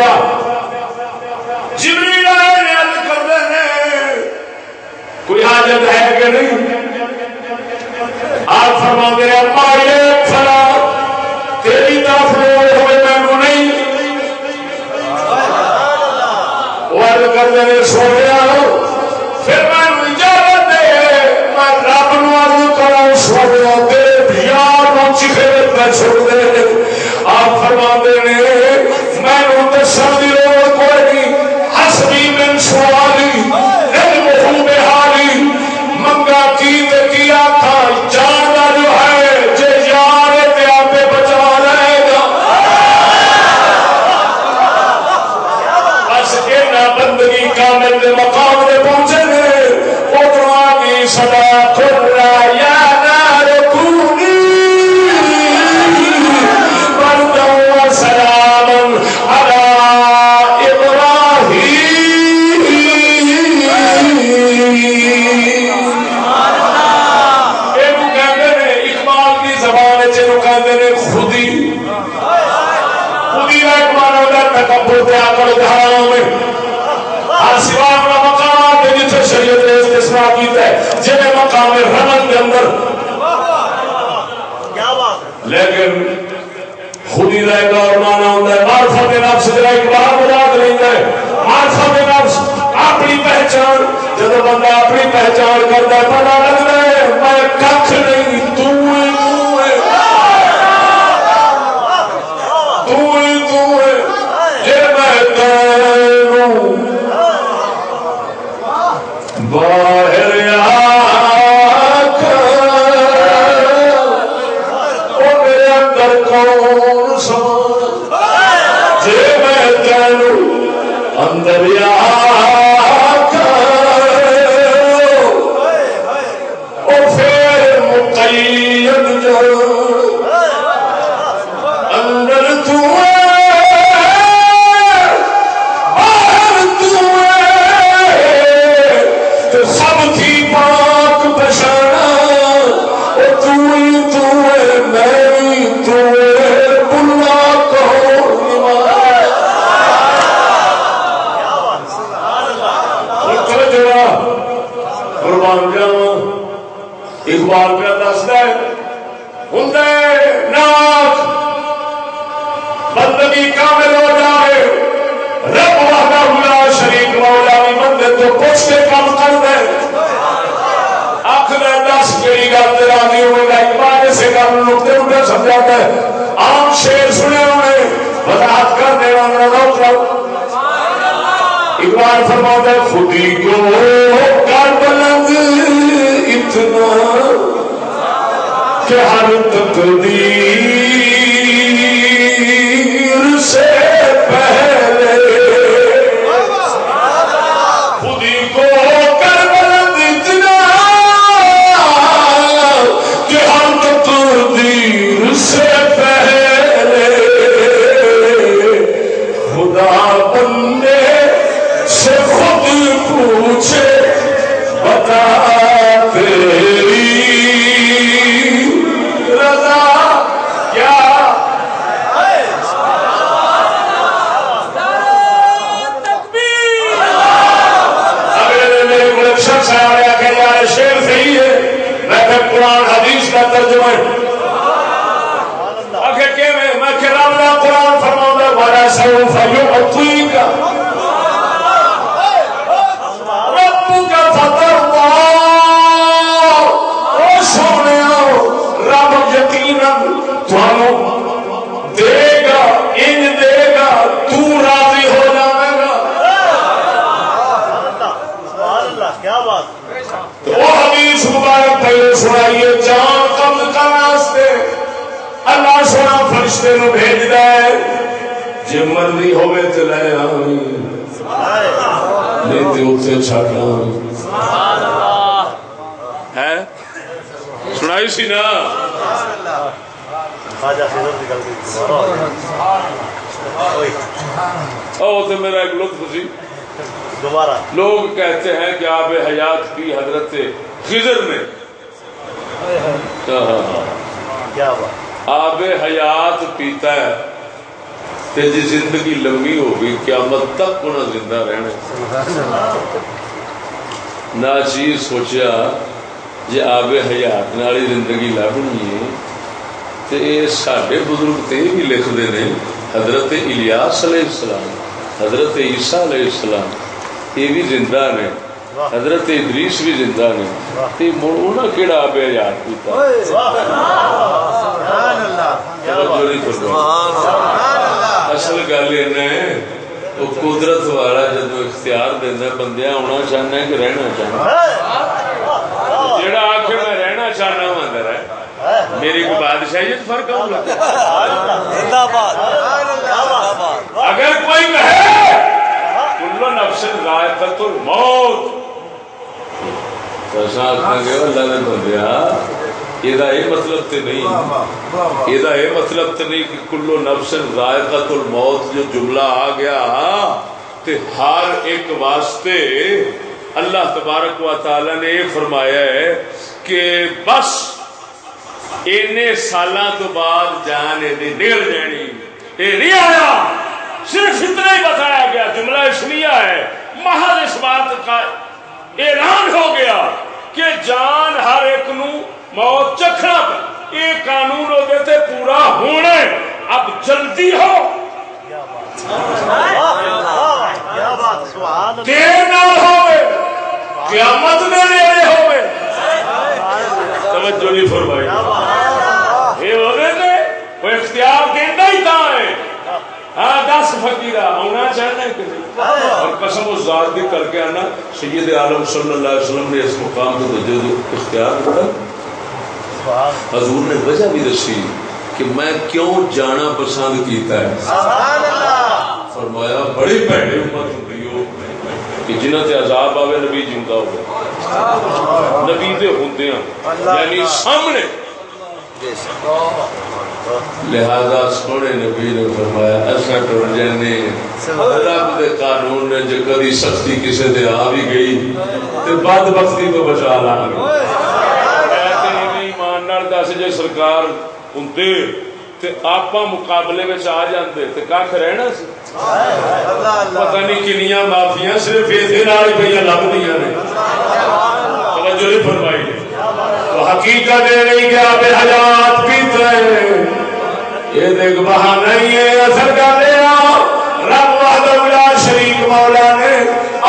پیا جبریل آئے نے عرض کر دے نے کوئی حاجت ہے کہ نہیں؟ آپ فرما دے مارے فلا تیری طرف لوڑ ہوئے میں نہیں۔ وہ عرض کر دے نے سویا پھر میں اجازت دے میں رب نو عرض کروں سویا تیرے یار نو چیخے پہ چھوڑ دے آپ فرما دے خود ہی کا ایک اور معنی ہوتا ہے، مارفا کے نفس جا اقبال مراد لینا ہے۔ مارفا کے نفس اپنی پہچان، جب بندہ اپنی پہچان کرتا ہے، پتا لگتا ہے، میں کھ نہیں سے گل نقطے سمجھاتا ہے عام شیر سنے ہوئے وضاحت کر دینا میرا روک لو اقبال فرماتا ہے خودی کو کر بلند اتنا کہ ہر تقدیر سے پہلے اتنے چڑھنا ہے؟ سنائی سی نا او تو میرا ایک لطف سی دوبارہ۔ لوگ کہتے ہیں کہ آب حیات کی حضرت خضر نے کیا بات۔ آب حیات پیتا ہے۔ تے جی زندگی لمبی ہو گئی قیامت تک انہیں زندہ رہنا نہ چیز سوچیا جی آب حیات نالی زندگی لبنی ہے تے یہ سارے بزرگ تے بھی لکھتے ہیں حضرت الیاس علیہ السلام حضرت عیسیٰ علیہ السلام یہ بھی زندہ نے حضرت ادریس بھی زندہ نے تے مڑ انہاں کیڑا آب حیات پیتا۔ اصل گل وہ قدرت والا جدو اختیار دینا بندیا آنا چاہنا کہ رہنا چاہنا جڑا آ کے میں رہنا چاہنا ہوں اندر ہے میری کوئی بادشاہیت فرق ہوگا اگر کوئی کہے کلو نفس ذائقت الموت تو ایسا اللہ نے بندیا یہ مطلب تے نہیں یہ مطلب تے نہیں کہ کلو نفس ذائقت الموت جو جملہ آ گیا تے ہر ایک واسطے اللہ تبارک و تعالی نے یہ فرمایا ہے کہ بس اینے سالاں تو بعد جان یہ نکل جانی۔ نہیں آیا صرف اتنا ہی بتایا گیا جملہ اسمیہ ہے۔ محض اس بات کا اعلان ہو گیا کہ جان ہر ایک نو موت چکھنا پہ۔ یہ قانون وہ تے پورا ہونا ہے اب جلدی ہو۔ دیر نہ ہوئے۔ قیامت میں نیڑے ہوئے۔ توجہ نہیں فرمائی۔ یہ ہوئے نے وہ اختیار دینا ہی تھا ہے۔ ہاں دس فقیرہ ہونا چاہنا ہے کہ اور قسم اس ذات کی کر کے آنا۔ سید عالم صلی اللہ علیہ وسلم نے اس مقام کو اختیار دیتا حضور نے وجہ بھی دسی کہ میں کیوں جانا پسند کیتا ہے۔ فرمایا بڑی بھڑی امت ہوئی ہو کہ جنہ تے عذاب آوے نبی ہو نبی دے ہوندے ہیں یعنی سامنے۔ لہذا سونے نبی نے فرمایا ایسا ٹر جانے رب دے قانون نے جو کدی سختی کسے دے آ بھی گئی تے بد بختی کو بچا لا ایمان نال دس جے سرکار ہوندے تے آپا مقابلے میں آ جاندے، تے کھ رہنا سی؟ پتہ نہیں کنیاں معافیاں صرف ایسے نال پہ لبدیاں نے۔ توجہ نہیں فرمائی۔ تو حقیقت یہ نہیں کہ آپ حیات پیتا ہے یہ دیکھ بہانہ ہی ہے، اثر کا لیا رب وحدہ لا شریک مولا نے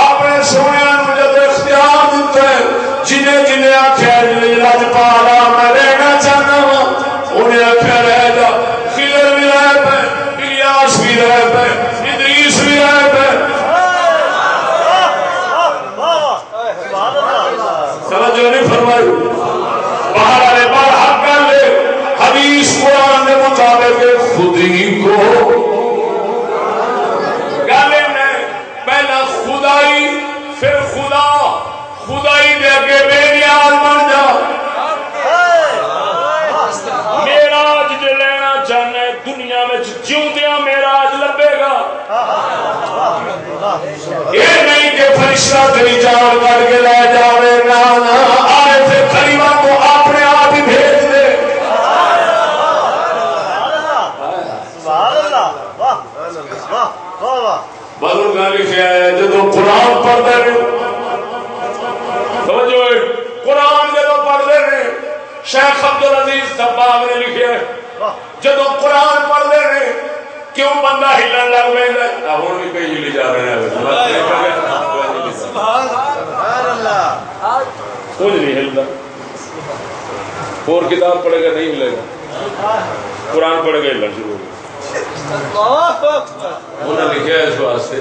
اپنے سونے نو جب اختیار دیتا ہے جنہیں جنہیں آخیا لج پالا میں رہنا چاہنا ہوں انہیں آخیا رہ جا خضر بھی رہ پہ الیاس بھی رہ پہ ادریس بھی رہ پہ توجہ نہیں فرمائی باہر والے بار حق کر لے، حدیث قرآن کے مطابق خود ہی کو گالے میں، پہلا خدائی، پھر خدا، خدائی دے بے نیاز بن جا۔ میراج جو لینا چاہنا دنیا میں میراج لبے گا۔ یہ نہیں کہ فرشتہ تیری جان کر کے لے شیخ عبد العزیز دباغ نے لکھا ہے جدو قرآن پڑھتے ہیں کیوں بندہ ہلن لگ ہوں بھی کئی ہلی جا رہے ہیں۔ سبحان اللہ۔ کچھ نہیں ہلتا۔ اور کتاب پڑھے گا نہیں ہلے گا۔ قرآن پڑھے گا ہلنا شروع انہوں نے لکھا ہے اس واسطے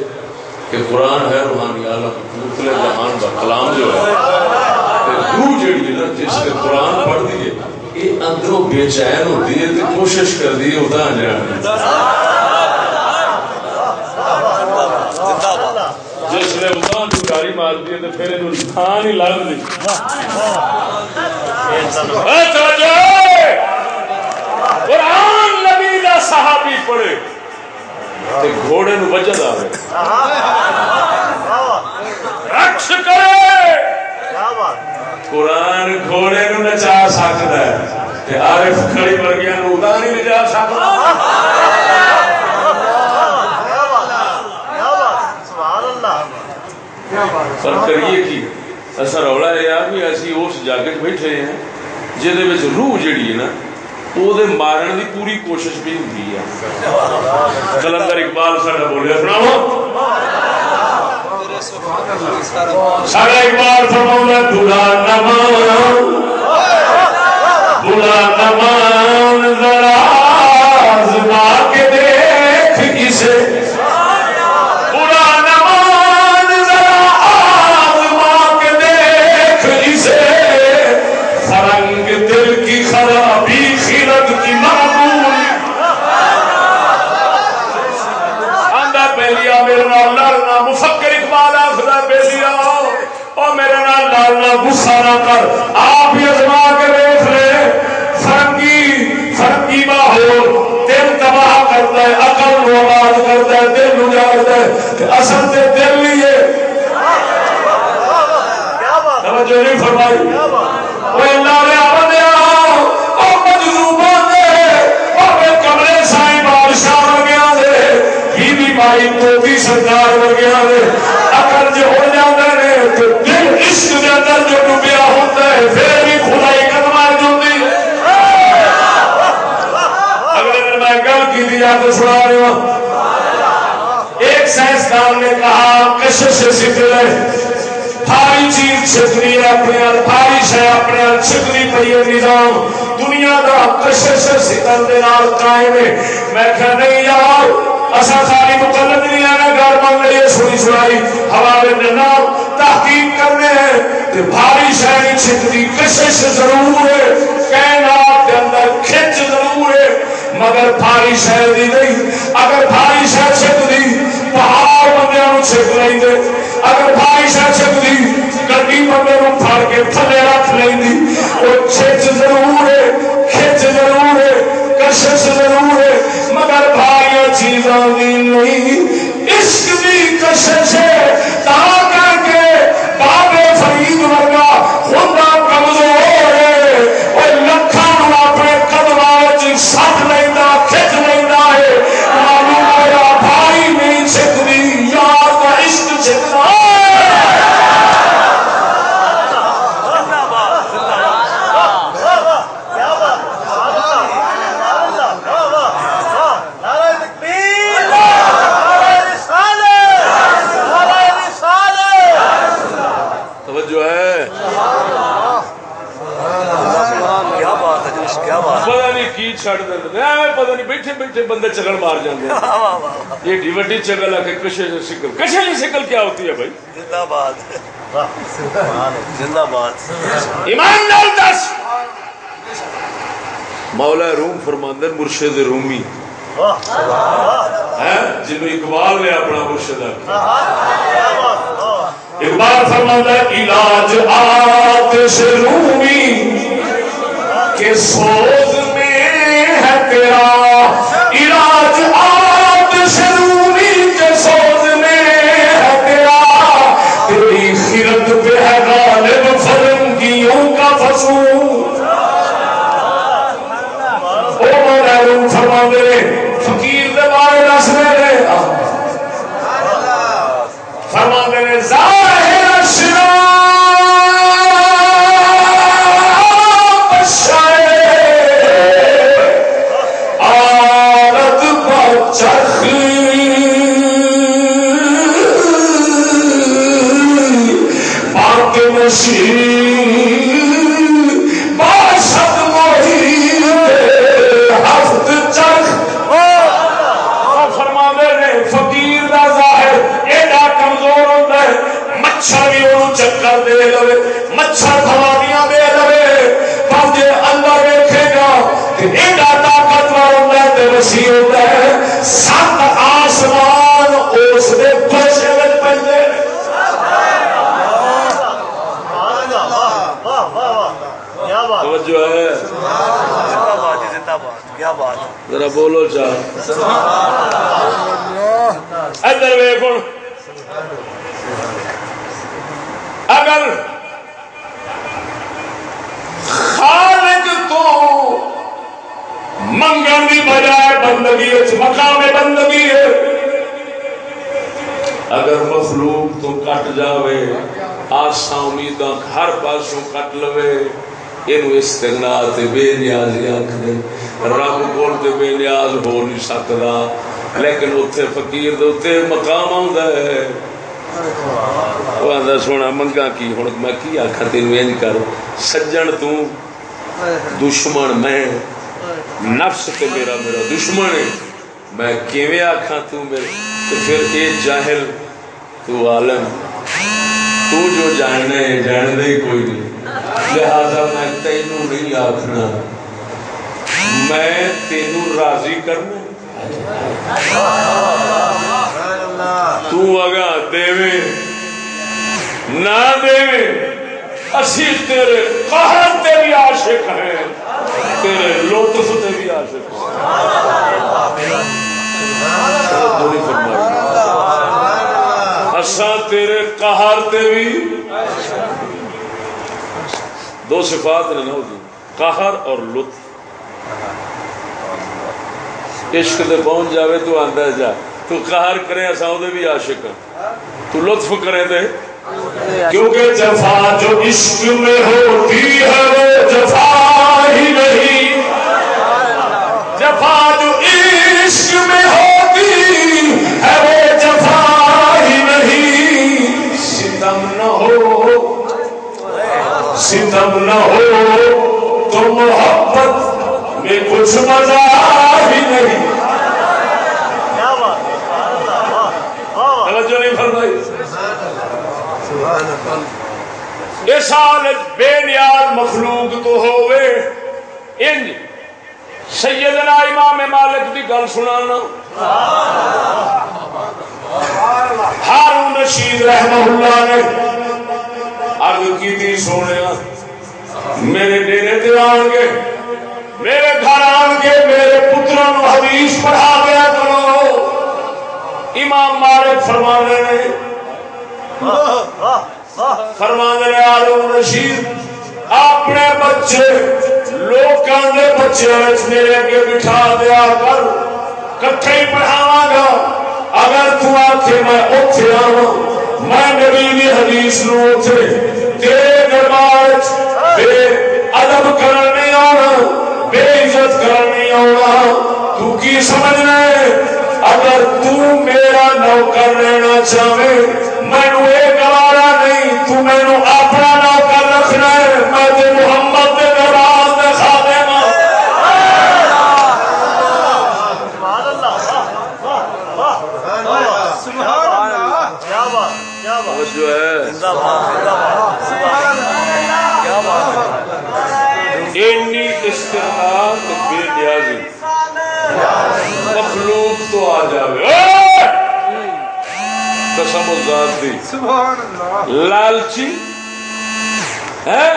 کہ قرآن ہے روحانی عالم مطلع جہان کا کلام جو ہے۔ روح جڑی ہے نا جس نے قرآن پڑھ دیے یہ اندروں بے چین ہوتی ہے کوشش کر دی ہے ادا جان جس نے ادا چکاری مار دی ہے تو پھر یہ تھان ہی لگ دی۔ اے توجہ! قرآن نبی دا صحابی پڑھے۔ تے گھوڑے نو وجد آوے کرے! قرآن گھوڑے نو نچا سکتا ہے تے عارف کھڑی ورگیاں نو ادا نہیں نچا سکتا پر کریے کی اصا رولا یہ آ بھی اسی اس بیٹھے ہیں جہد روح جیڑی ہے نا وہ مارن دی پوری کوشش بھی ہوتی ہے کلندر اقبال ساڈا بولیا سناو اقبال فرماؤں نمان نمان ذرا آزما کے دیکھ اسے غصہ نہ کر۔ آپ ہی ازما کے دیکھ لے فرنگی فرنگی ماحول۔ دل تباہ کرتا ہے، عقل آباد کرتا ہے، دل نو جاگتا ہے کہ اصل تے دل نہیں ہے۔ توجہ نہیں فرمائی۔ وہ اللہ نے او دے۔ او کمرے سائیں بادشاہ ورگیا دے۔ بی بی موتی سرکار ورگیا دے۔ اگر جو ہو جاندے نے تو دل عشق دے گل کی دیا تو سنا رہی ہوں ایک سائنسدان نے کہا، کشش سے سکھ ہے بھاری چیز چھکری ہے اپنے ال بھاری شے اپنے ال چھکری پئی ہے نظام۔ دنیا دا کشش ستن دے نال قائم ہے۔ میں کہ نہیں یار اسا ساری مقلد نہیں آنا گھر بن رہی ہے سنی سنائی حوالے دے نال تحقیق کرنے ہیں۔ کہ بھاری شے نہیں کشش ضرور ہے۔ کائنات مگر بھاری شے دی نہیں، اگر بھاری شے چھکری پہاڑ بندیاں نو چھک لیں دے۔ اگر بھاری شے چھکری گڈی بندے پھڑ کے تھلے رکھ لیں دی۔ وہ چھچ ضرور ہے کھچ ضرور ہے، کشش ضرور ہے، مگر بھاری چیزاں دی نہیں۔ عشق دی کشش ہے بیٹھے بندے چگل مار جاندے ہیں۔ یہ ڈی وڈی چگل ہے کہ کشے سے سکل کشے سے سکل کیا ہوتی ہے بھائی؟ زندہ باد۔ زندہ باد۔ ایمان نال دس۔ مولا روم فرماندر مرشد رومی۔ ہیں جنو اقبال نے اپنا مرشد اقبال فرماتا ہے علاج آتش رومی کے سوز میں ہے تیرا۔ فقیر دے بارے دس دے ذرا بولو چاہ ادھر ویخ اگر خالق تو منگن کی بجائے بندگی مقام بندگی ہے۔ اگر مخلوق تو کٹ جاوے آسا امید ہر پاسوں کٹ لوے۔ یہ استغنا تے بے نیازی آخر رب کول تے بے نیاز ہو نہیں سکتا لیکن اتنے فقیر دے اتنے مقام آتا ہے وہ آتا سونا منگا کی ہوں میں کی آخا تین کر سجن تو دشمن میں نفس تے میرا میرا دشمن ہے میں کیویں آخا تو میرے تو پھر یہ جاہل تو عالم تو جو جاننا ہے جاننا ہی کوئی نہیں لہذا میں تینوں نہیں آخنا میں تینوں راضی کرنا۔ تو اگا دے نہ دے اسی تیرے قہر تے بھی عاشق ہیں۔ تیرے لطف تے بھی عاشق ہیں۔ اساں تیرے قہر تے بھی دو صفات نے نہ ہوگی قہر اور لطف۔ عشق دے پہنچ جاوے تو آندا جا۔ تو قہر کرے اساں دے بھی عاشق ہیں تو لطف کرے دے کیونکہ جفا جو عشق میں ہوتی ہے وہ جفا ہی نہیں۔ جفا ستم نہ ہو تو محبت میں کچھ مزہ ہی نہیں۔ توجہ نہیں فرمائی۔ اس حالت بے نیاز مخلوق تو ہوئے۔ انج سیدنا امام مالک دی گل سنانا۔ ہارون رشید رحمہ اللہ نے عرض کی تھی سونے میرے ڈیرے تے آن گے، میرے گھر آن کے میرے پتروں نو حدیث پڑھا دیا کرو امام مالک فرما نے فرما نے ہارون رشید، اپنے بچے، لوکاں دے بچے میرے اگے بٹھا دیا کر کٹھے ہی پڑھاواں گا۔ اگر تو آکھے میں اوتھے آواں۔ میں نبی دی حدیث نو اوتھے تیرے دربار بے ادب کرنے آنا، بے عزت کرنے آنا، تو کی سمجھنا ہے؟ اگر تو میرا نوکر رہنا چاہے مینو یہ گوارا نہیں، تو مینو اپنا ذات دی لالچی ہے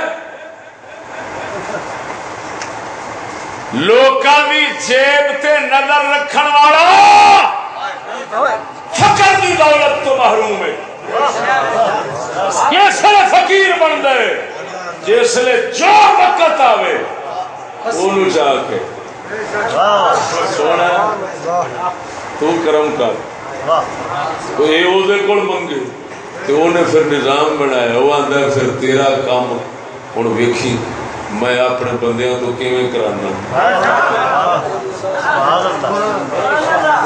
لوکاں دی جیب تے نظر رکھن والا فقر دی دولت تو محروم ہے کس لیے فقیر بن گئے جس لیے جو وقت آوے اونوں جا کے سونا تو کرم کر تو یہ وہ کول منگے تو انہیں پھر نظام بنایا، وہ آتا پھر تیرا کام ہوں ویکھی، میں اپنے بندیاں تو کیویں کرانا؟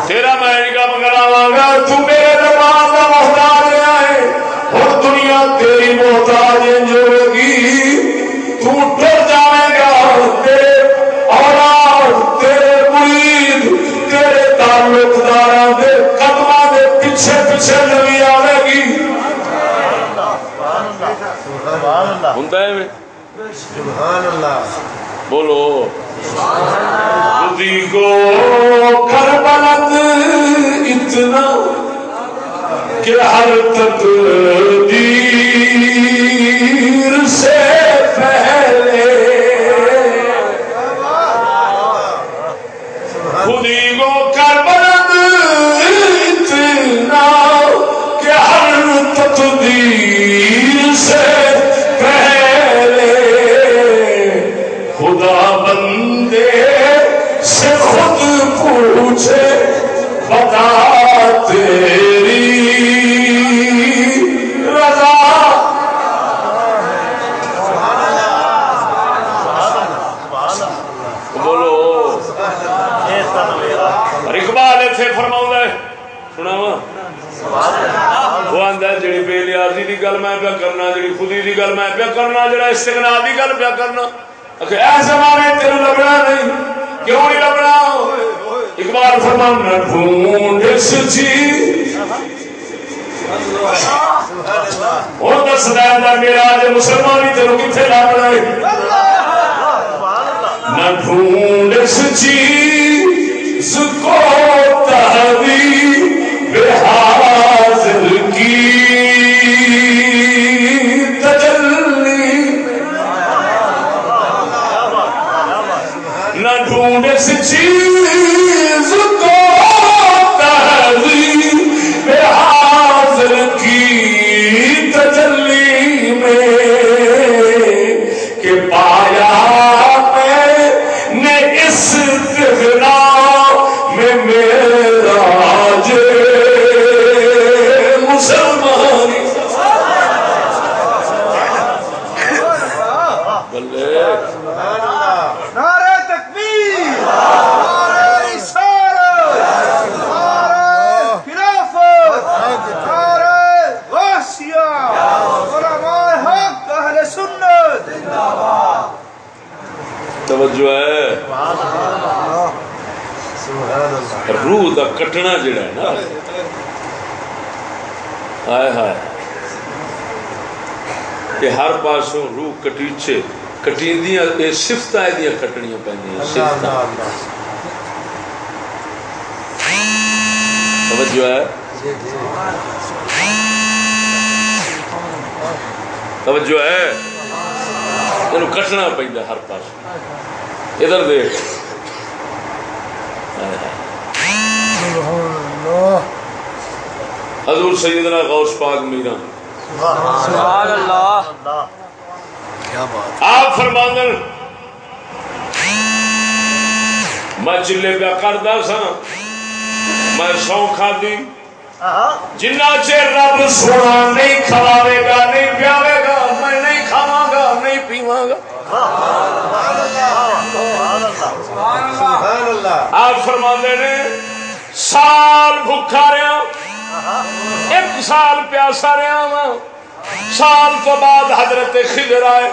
تیرا میں نہیں کراواں گا، تو میرے دربار کا محتاج ہے ہر دنیا تیری محتاج محتاج ہوگی تو ڈر جائے گا، تیرے ہوں سبحان اللہ۔ بولو۔ خودی کو کر بلند اتنا کہ ہر تک دیر سے پہلے کرنا ایسے مارے تیرے لبنا نہیں کیوں نہیں لبنا اقبال فرمان ڈھونڈ سچی ہوں دس دیا میرا آج مسلمان ہی تیروں کتنے لبنا ہے نہ ڈھونڈ چیز کو دا کٹنا جڑا ہے نا ہائے ہائے کہ ہر پاسوں روح کٹیچے کٹیندیاں یہ صفت یہ کٹنیاں پہنیاں صفت توجہ ہے توجہ ہے تین کٹنا پہ ہر پاس ادھر دیکھ حضور سیدنا غوث پاک میرا. سبحان اللہ. آپ فرماندن میں چلے پیا کردا سا میں سو کھادی جنا چر رب سونا نہیں کھواوے گا نہیں پیاوے گا میں نہیں کھاواں گا نہیں پیواں گا۔ سبحان اللہ. آپ فرماندے نے سال بھوکا رہا ایک سال پیاسا رہا وا سال تو بعد حضرت خضر آئے۔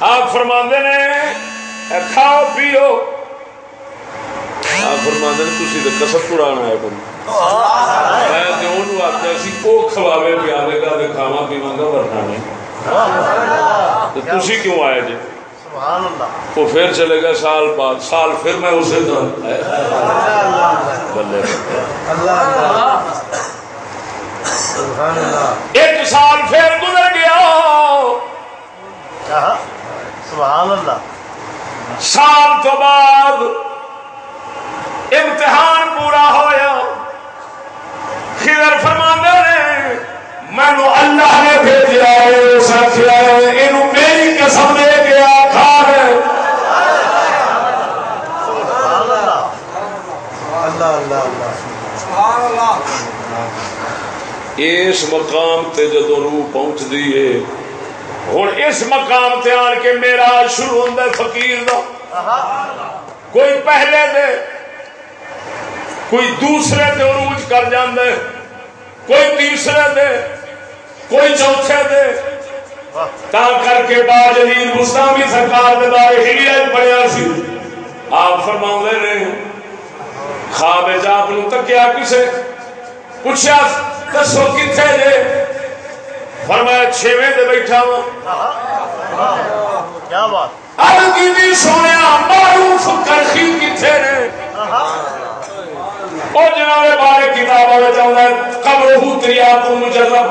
آپ فرماندے نے کھاؤ، پیو۔ آپ فرماندے نے، تسی تے کسب پرانا ہے کوئی میں تے اونوں سی او کھواوے پیاوے گا تے کھاواں گا ورنہ نہیں۔ تو تسی کیوں آئے جی؟ وہ پھر چلے گا سال بعد. سال پھر میں اسے اللہ ایک سال پھر گزر گیا. سبحان اللہ سال تو بعد امتحان پورا ہویا. خضر فرماندے نے مینو اللہ نے بھیجا ہے اینو میری قسم دے کے آخا ہے اللہ اللہ اللہ اس مقام تے جدو روح پہنچ دی ہے ہوں اس مقام تے آن کے میرا شروع ہوتا ہے فقیر دا۔ کوئی پہلے دے، کوئی دوسرے تے عروج کر جاندے کوئی تیسرے دے، کوئی چوتھے دے۔ تا کر کے بعد جدید مستامی سرکار دے بارے ہلیت پڑیا سی۔ آپ فرماؤں دے رہے ہیں خواب نو تکیا کسے پوچھا دسو کتنے جے؟ فرمایا چھویں دے بیٹھا ہوا کیا بات؟ ارگی سونے معروف کرخی کتنے نے؟ وہ نے بارے کتاب آئے چاہتا ہے قبر ہو دریا کو مجرب.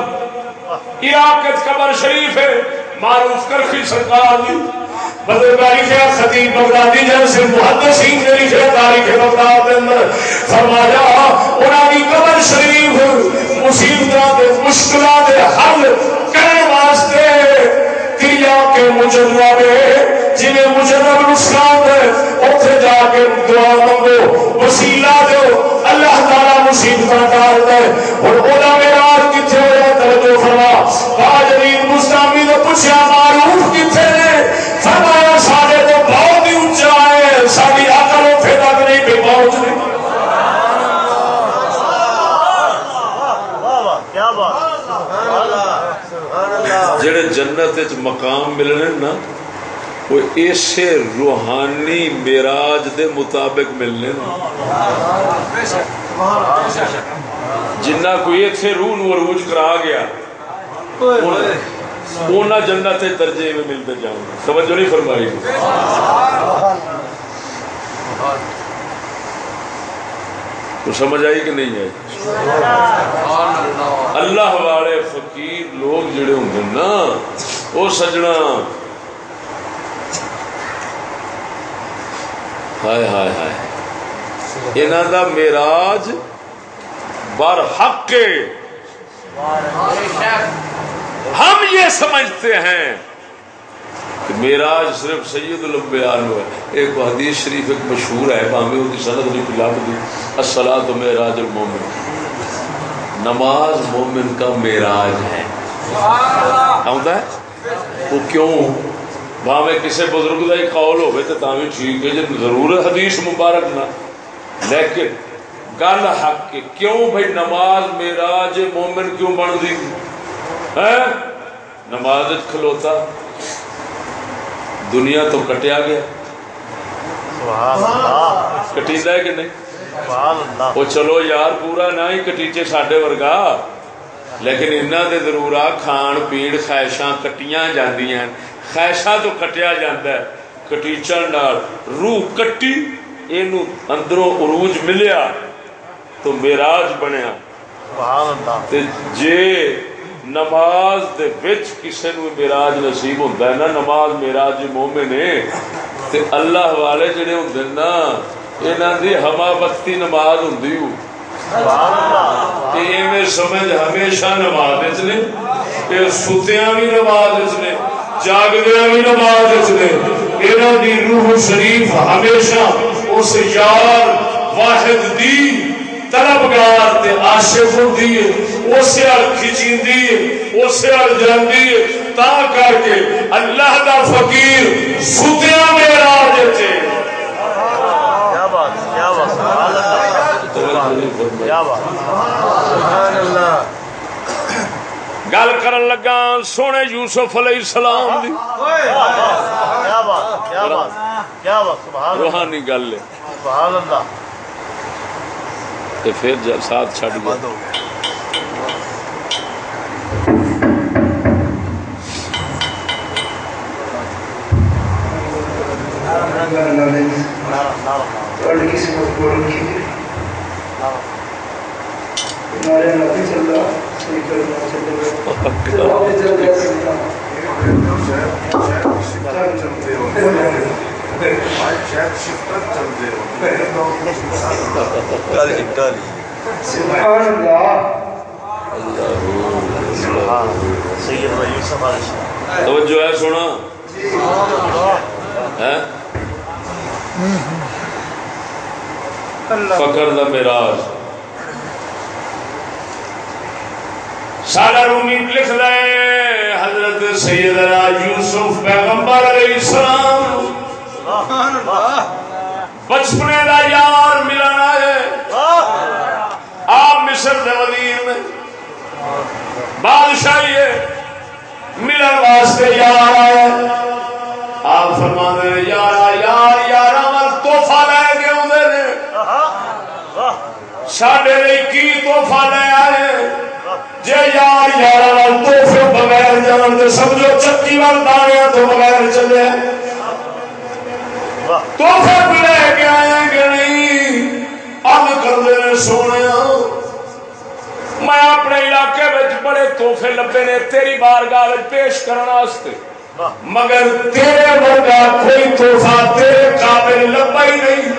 عراق قبر شریف ہے۔ معروف کرخی سرکار دی۔ خطیب بغدادی محدثین نے تاریخ بغداد اندر۔ فرمایا، انہاں دی قبر شریف مصیبتاں دے مشکلاں دے حل کرنے واسطے کریا کے مجرب جی مجرب نسخان اتنے جا کے دعا منگو وسیلہ دو، اللہ تعالی مصیبت ڈال دے۔ اور جڑے جنت وچ مقام ملنے نا، وہ اسے روحانی میراج دے مطابق ملنے نا۔ جنہ کوئی اتنے روح نو عروج کرا گیا اونا جنت درجے میں ملتے جاؤں توجہ نہیں فرمائی۔ تو سمجھ آئی کہ نہیں آئی؟ اللہ والے فقیر لوگ جڑے ہوں نا، وہ سجنا۔ ہائے ہائے ہائے۔ انہوں دا میراج بر حق ہم یہ سمجھتے ہیں۔ کہ میراج صرف سید الانبیاء ہے۔ ایک حدیث شریف ایک مشہور ہے بامی ہوتی سند نہیں پلا دی السلام تو میراج المومن۔ نماز مومن کا میراج ہے۔ آتا ہے؟ وہ کیوں؟ بھاوے کسی بزرگ کا ایک قول ہوئے تو تاوی ٹھیک ہے جب ضرور حدیث مبارک نہ۔ لیکن گل حق کے کیوں بھائی نماز میراج مومن کیوں بن دی ہے نماز کھلوتا۔ دنیا تو کٹیا گیا۔ سبحان اللہ۔ کٹیدا ہے کہ نہیں؟ سبحان اللہ۔ وہ چلو یار پورا نہ ہی کٹیچے ساڈے ورگا۔ لیکن انہاں دے ضرور آ کھان پین خواہشاں کٹیاں جاندیاں خواہشاں تو کٹیا جاندا ہے۔ کٹیچن نال روح کٹی اینو اندروں عروج ملیا تو معراج بنیا۔ سبحان اللہ۔ تے جے نماز دے وچ کسے نو معراج نصیب ہوندا ہے نا نماز معراج مومن ہے۔ تے اللہ والے جڑے ہوندے نا انہاں دی ہوا بستی نماز ہوندی ہو۔ سبحان اللہ تے ایویں سمجھ ہمیشہ نماز وچ نے تے ستیاں بھی نماز وچ نے جاگدیاں بھی نماز وچ نے۔ انہاں دی روح شریف ہمیشہ اس یار واحد دی طلبگار تے عاشق ہوندی ہے اسے ال کھچیندی ہے اسے ال جاندی ہے تا کر کے اللہ دا فقیر ستیاں معراج وچ کیا بات کیا بات سبحان اللہ کیا بات۔ سبحان اللہ۔ گل کرن لگا سونے یوسف علیہ السلام دی۔ کیا بات کیا بات کیا بات سبحان اللہ۔ روحانی گل ہے۔ سبحان اللہ۔ تے پھر جب ساتھ بند گیا ہو گیا نعرہ نعرہ سبحان اللہ توجہ ہے، سونا۔ ہے؟ فکر دا میراج سارا رومی لکھ رہے حضرت سیدنا یوسف پیغمبر علیہ السلام۔ بچپنے دا یار ملنا ہے۔ آپ مصر دے وزیر نے بادشاہی ملن واسطے یار آئے آپ فرما دے یار یار یار توحفہ لے کے آدھے نے۔ سڈے لیے کی توحفہ لے آئے؟ جے یار یار توحفے بغیر جان دے، سمجھو، چکی وال تو بغیر چلے۔ توحفے بھی لے کے آئے کہ نہیں؟ اب کرتے سونے میں اپنے علاقے بڑے توحفے لبے نے، تیری بارگاہ پیش کرنے مگر تیرے ورگا کوئی تحفہ تیرے قابل لبا ہی نہیں۔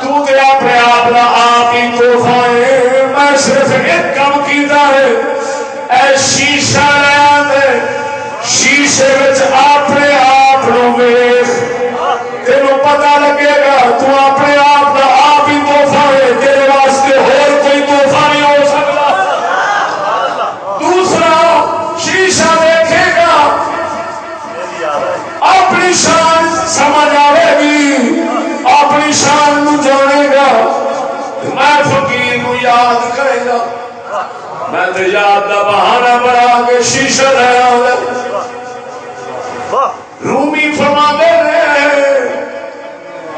تو تے اپنے آپ کا آپ ہی تحفہ ہے۔ میں صرف ایک کام کیتا ہے۔ اے شیشہ لیا دے۔ شیشے وچ اپنے آپ نو ویکھ۔ پتہ لگے گا تو اپنے آپ کا آپ ہی تحفہ ہے تیرے واسطے اور کوئی تحفہ نہیں ہو سکتا۔ دوسرا شیشہ دیکھے گا۔ اپنی شان سمجھ آئے گی اپنی شان نو جانے گا۔ میں فقیر نو یاد کرے گا۔ میں تو یاد کا بہانا بنا کے شیشہ لیا رومی فرما دے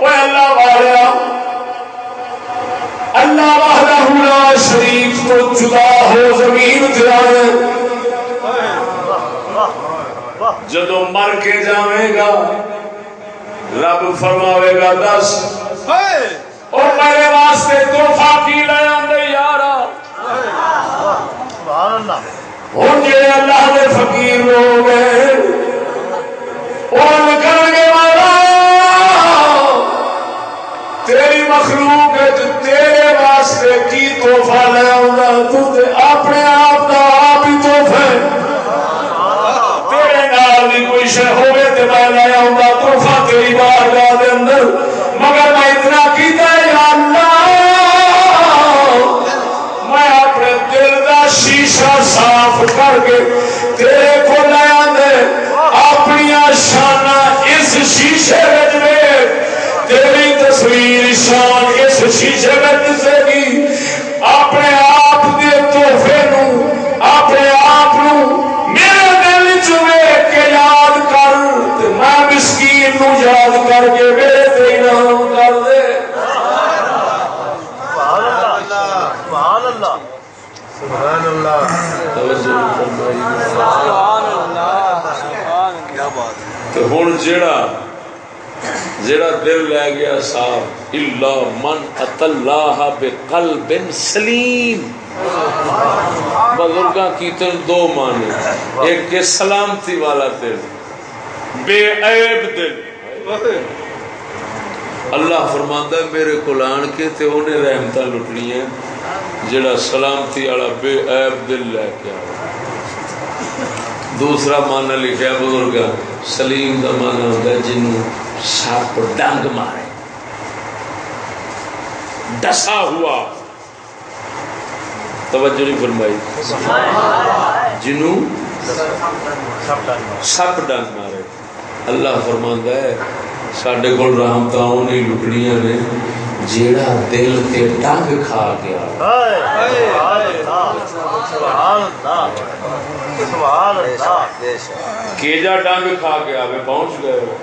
وہ اللہ والا، اللہ وحدہ لا شریف تو جدا ہو زمین جائے جدو مر کے جاوے گا، رب فرماوے گا، دس۔ اور میرے واسطے توحفہ کی لے آندے، یارا۔ ہوں جی اللہ دے فقیر لوگ ہیں وہ واسطے کی توحفہ لے آؤں تو تے اپنے آپ کا آپ ہی توحفہ تیرے نال بھی کوئی شے ہوے تے میں لے آؤں گا تحفہ تیری بارگاہ دے اندر۔ مگر میں اتنا کیتا ہے، یا اللہ! میں اپنے دل دا شیشہ صاف کر کے تیرے کو لے آندے اپنی شانہ اس شیشے تو ہوں جیڑا جیڑا دل لے گیا صاحب اللہ من اتاللہ بقلب سلیم. بزرگاں کی تن دو مانے ایک کے سلامتی والا دل، بے عیب دل. اللہ فرماندا ہے، میرے کو آن کے تے انہیں رحمتاں لٹنی ہیں۔ جڑا سلامتی والا بے عیب دل لے کے آیا دوسرا مانا لکھا بزرگ، سلیم کا مانا ہوتا ہے جنوں سپ ڈنگ مارے۔ ڈسا ہوا۔ توجہ نہیں فرمائی۔ جنوں سپ ڈنگ مارے۔ اللہ فرماندا ہے سڈے کو رحمت نہیں لٹنیاں نے۔ جیڑا دل تے ڈنگ کھا گیا۔ کیجا ڈنگ کھا کے آوے پہنچ گئے ہوں۔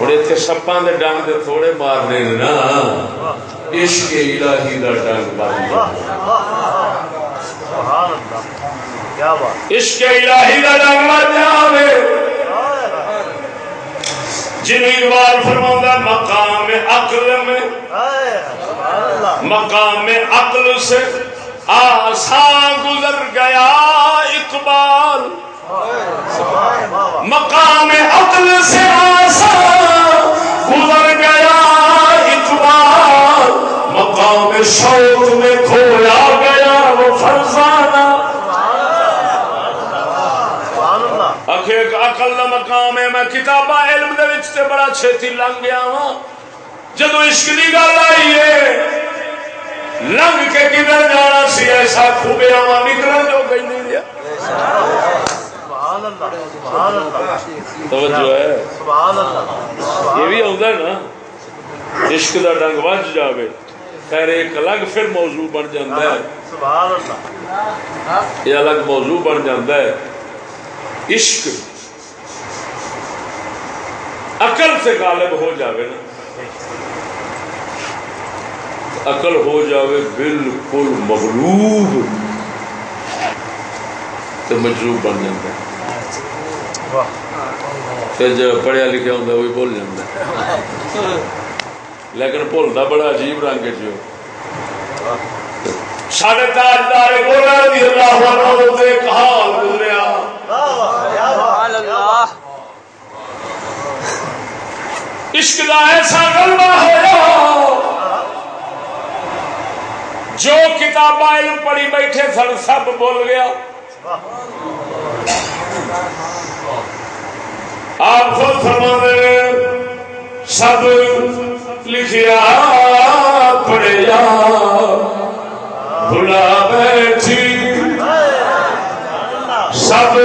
اتنے سپاں دے ڈنگ دے تھوڑے مارنے نے نا۔ عشق الہی دا ڈنگ بن عشق الہی دا ڈنگ بن جاوے جن اقبال فرماؤں مقام عقل میں. مقام عقل سے آسان گزر گیا اقبال. مقام عقل سے آسان گزر گیا اقبال. مقام شوق میں کھویا گیا وہ فرزانہ ایک اقل کا مقام ہے۔ میں کتاباں علم دے وچ تے بڑا چھتی لنگ گیا ہاں۔ جدو عشق کی گل آئی ہے لنگ کے کدھر جانا سی؟ ایسا خوبے آوا نکلن جو گئی نہیں توجہ ہے۔ یہ بھی نا۔ عشق دا ڈنگ وج جاوے۔ خیر ایک الگ پھر موضوع بن جاتا ہے۔ یہ الگ موضوع بن جاتا ہے۔ عشق. عقل سے غالب ہو جاوے نا. عقل ہو جاوے بالکل مغلوب. تو مجروب بن جاتا ہے پھر جو پڑھیا لکھا ہوں وہی بھول جاتا ہے لیکن بھولتا بڑا عجیب رنگ چ ساڈے تاجدار گولا رضی اللہ عنہ تے ایک گزریا؟ عشق دا ایسا غلبہ ہوا جو کتاباں علم پڑھی بیٹھے سن سب بول گیا۔ آپ خود فرما سب لکھیا پڑھیا بھلا بیٹھی۔ سب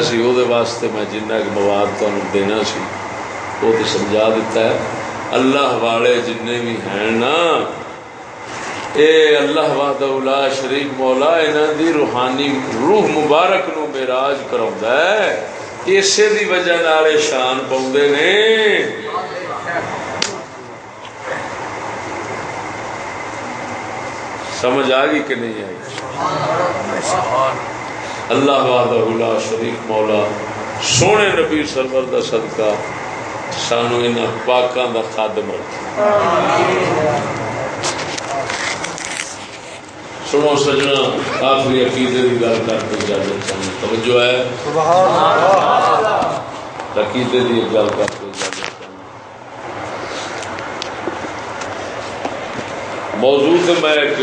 ہے سی وہ واسطے میں جنہ کہ مواد تمہیں دینا سی وہ تو سمجھا دیتا ہے اللہ والے جن بھی ہیں نا اے اللہ وحدہ لا شریک مولا انہاں دی روحانی روح مبارک نو معراج کراوندا ہے اسے دی وجہ نال شان پاوندے نے سمجھ آ گئی کہ نہیں آئی اللہ وحدہ لا شریک مولا، سونے نبی سرور دا صدقہ سانو انہاں پاکاں دا خادم رکھ سنو سجنا آخری عقیدے کی گل کر کے اجازت چاہیے توجہ ہے؟ عقیدے کی گل کر کے اجازت چاہیے موضوع میں ایک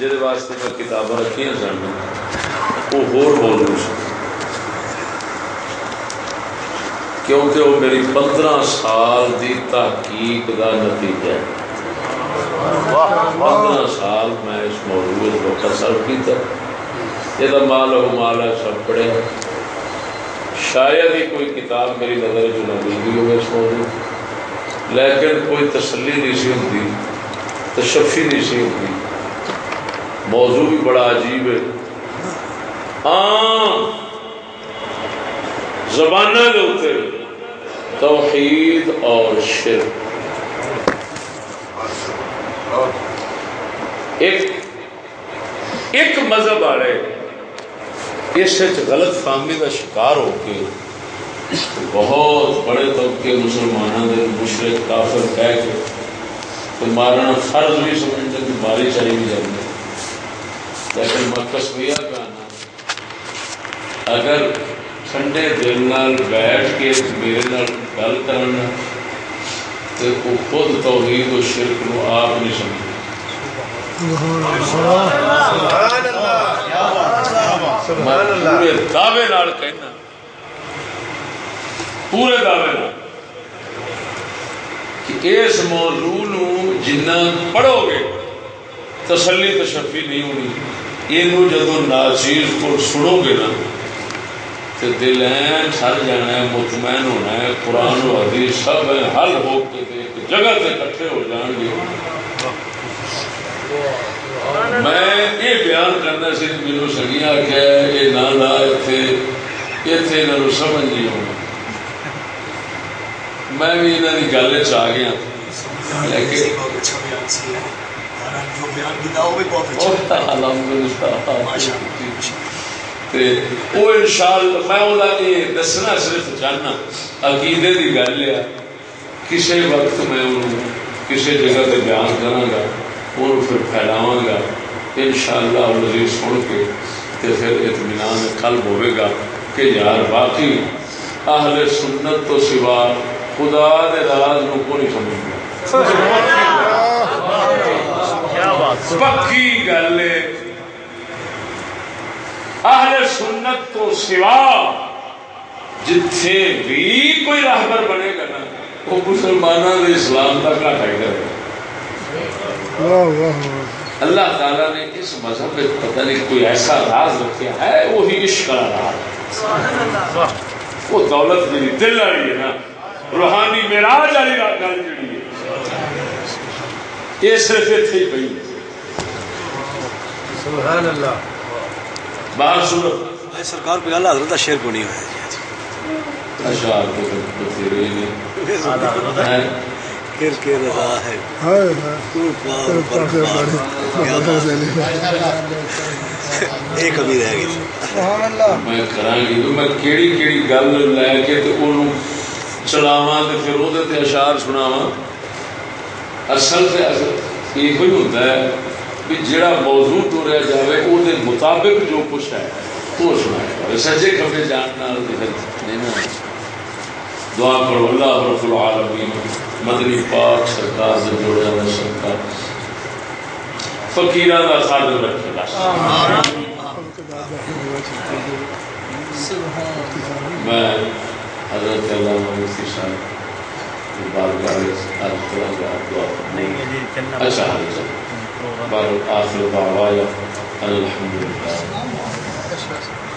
جہد واسطے میں کتابیں رکھی سن وہ ہور موضوع کیونکہ وہ میری پندرہ سال دی تحقیق کا نتیجہ ہے۔ پندرہ سال میں اس موضوع کو صرف کیا یہ مال و مال ہے، سب پڑھے شاید ہی کوئی کتاب میری نظر جو نہ ملتی ہو اس موضوع۔ لیکن کوئی تسلی نہیں سی ہوتی تشفی نہیں سی ہوتی موضوع بھی بڑا عجیب ہے۔ ہاں زبانہ کے توحید اور شرک۔ ایک ایک مذہب والے اس غلط فہمی کا شکار ہو کے بہت بڑے طبقے مسلمانوں کے مشرق کافر کہہ کے مارنا فرض بھی سمجھتے کہ ماری چاہیے بھی جاتی لیکن مکس بھیا کہنا اگر ٹھنڈے دل نال بیٹھ کے میرے نال گل کرنا تو وہ خود توحید و شرک نو آپ نہیں سمجھتے۔ اللہ۔ پورے دعوے نال کہنا۔ پورے دعوے نال۔ کہ اس موضوع نو جنہ پڑھو گے تسلی تشفی نہیں ہونی۔ یہ جدو ناچیز کو سنو گے نا تو دل ہے ٹھر جانا ہے، مطمئن ہونا ہے، قرآن و حدیث سب حل ہو کے ایک جگہ تے کٹھے ہو جان گے۔ میں یہ بیان کرنا سی میرے سگیاں کہ یہ نہ لا اتنے اتنے یہاں سمجھ نہیں ہونا میں بھی یہاں کی گل چ آ گیا۔ لیکن وہ ان شاء اللہ میں وہ یہ دسنا صرف چاہنا عقیدے کی گل ہے کسی وقت میں انہوں کسی جگہ پہ بیان کرا گا وہ پھر پھیلاوا گا ان شاء اللہ نظیر سن کے تو پھر اطمینان قلب ہوئے گا کہ یار باقی اہل سنت تو سوا خدا دے راز نو کو نہیں سمجھتا پکی گل اہل سنت تو سوا جتھے بھی کوئی راہبر بنے گا نا، وہ مسلمانوں کے اسلام کا گھاٹا ہی کرے اللہ تعالیٰ نے اس مذہب میں پتہ نہیں کوئی ایسا راز رکھا ہے، وہی عشق کا راز۔ وہ دولت میری دل والی ہے نا، روحانی میراج والی گل جڑی ہے۔ یہ صرف اتنے ہی پی سبحان اللہ۔ باہر سورت سرکار پہ اللہ حضرت شیر کو نہیں ہوا اشعار کو بتیرے نے ہیں کر کے رضا ہے۔ ہائے ہائے۔ پاسے بڑے۔ ایک ابھی رہ گئی۔ سبحان اللہ۔ میں کراں گی تو میں کیڑی کیڑی گل لے کے تے اونوں چلاواں تے پھر اودے تے اشعار سناواں۔ اصل تے اصل یہ ہوئی ہوندا ہے کہ جڑا موضوع ٹوریا جاوے او دے مطابق جو کچھ ہے وہ سنایا جائے سجے کھبے جان نال نہیں دعا کرو اللہ رب العالمین، مدنی پاک سرکار سے جوڑا ہوا سرکار، فقیران کا خادم رکھے۔ گا میں حضرت علامہ مفتی صاحب الحمد بارگاہ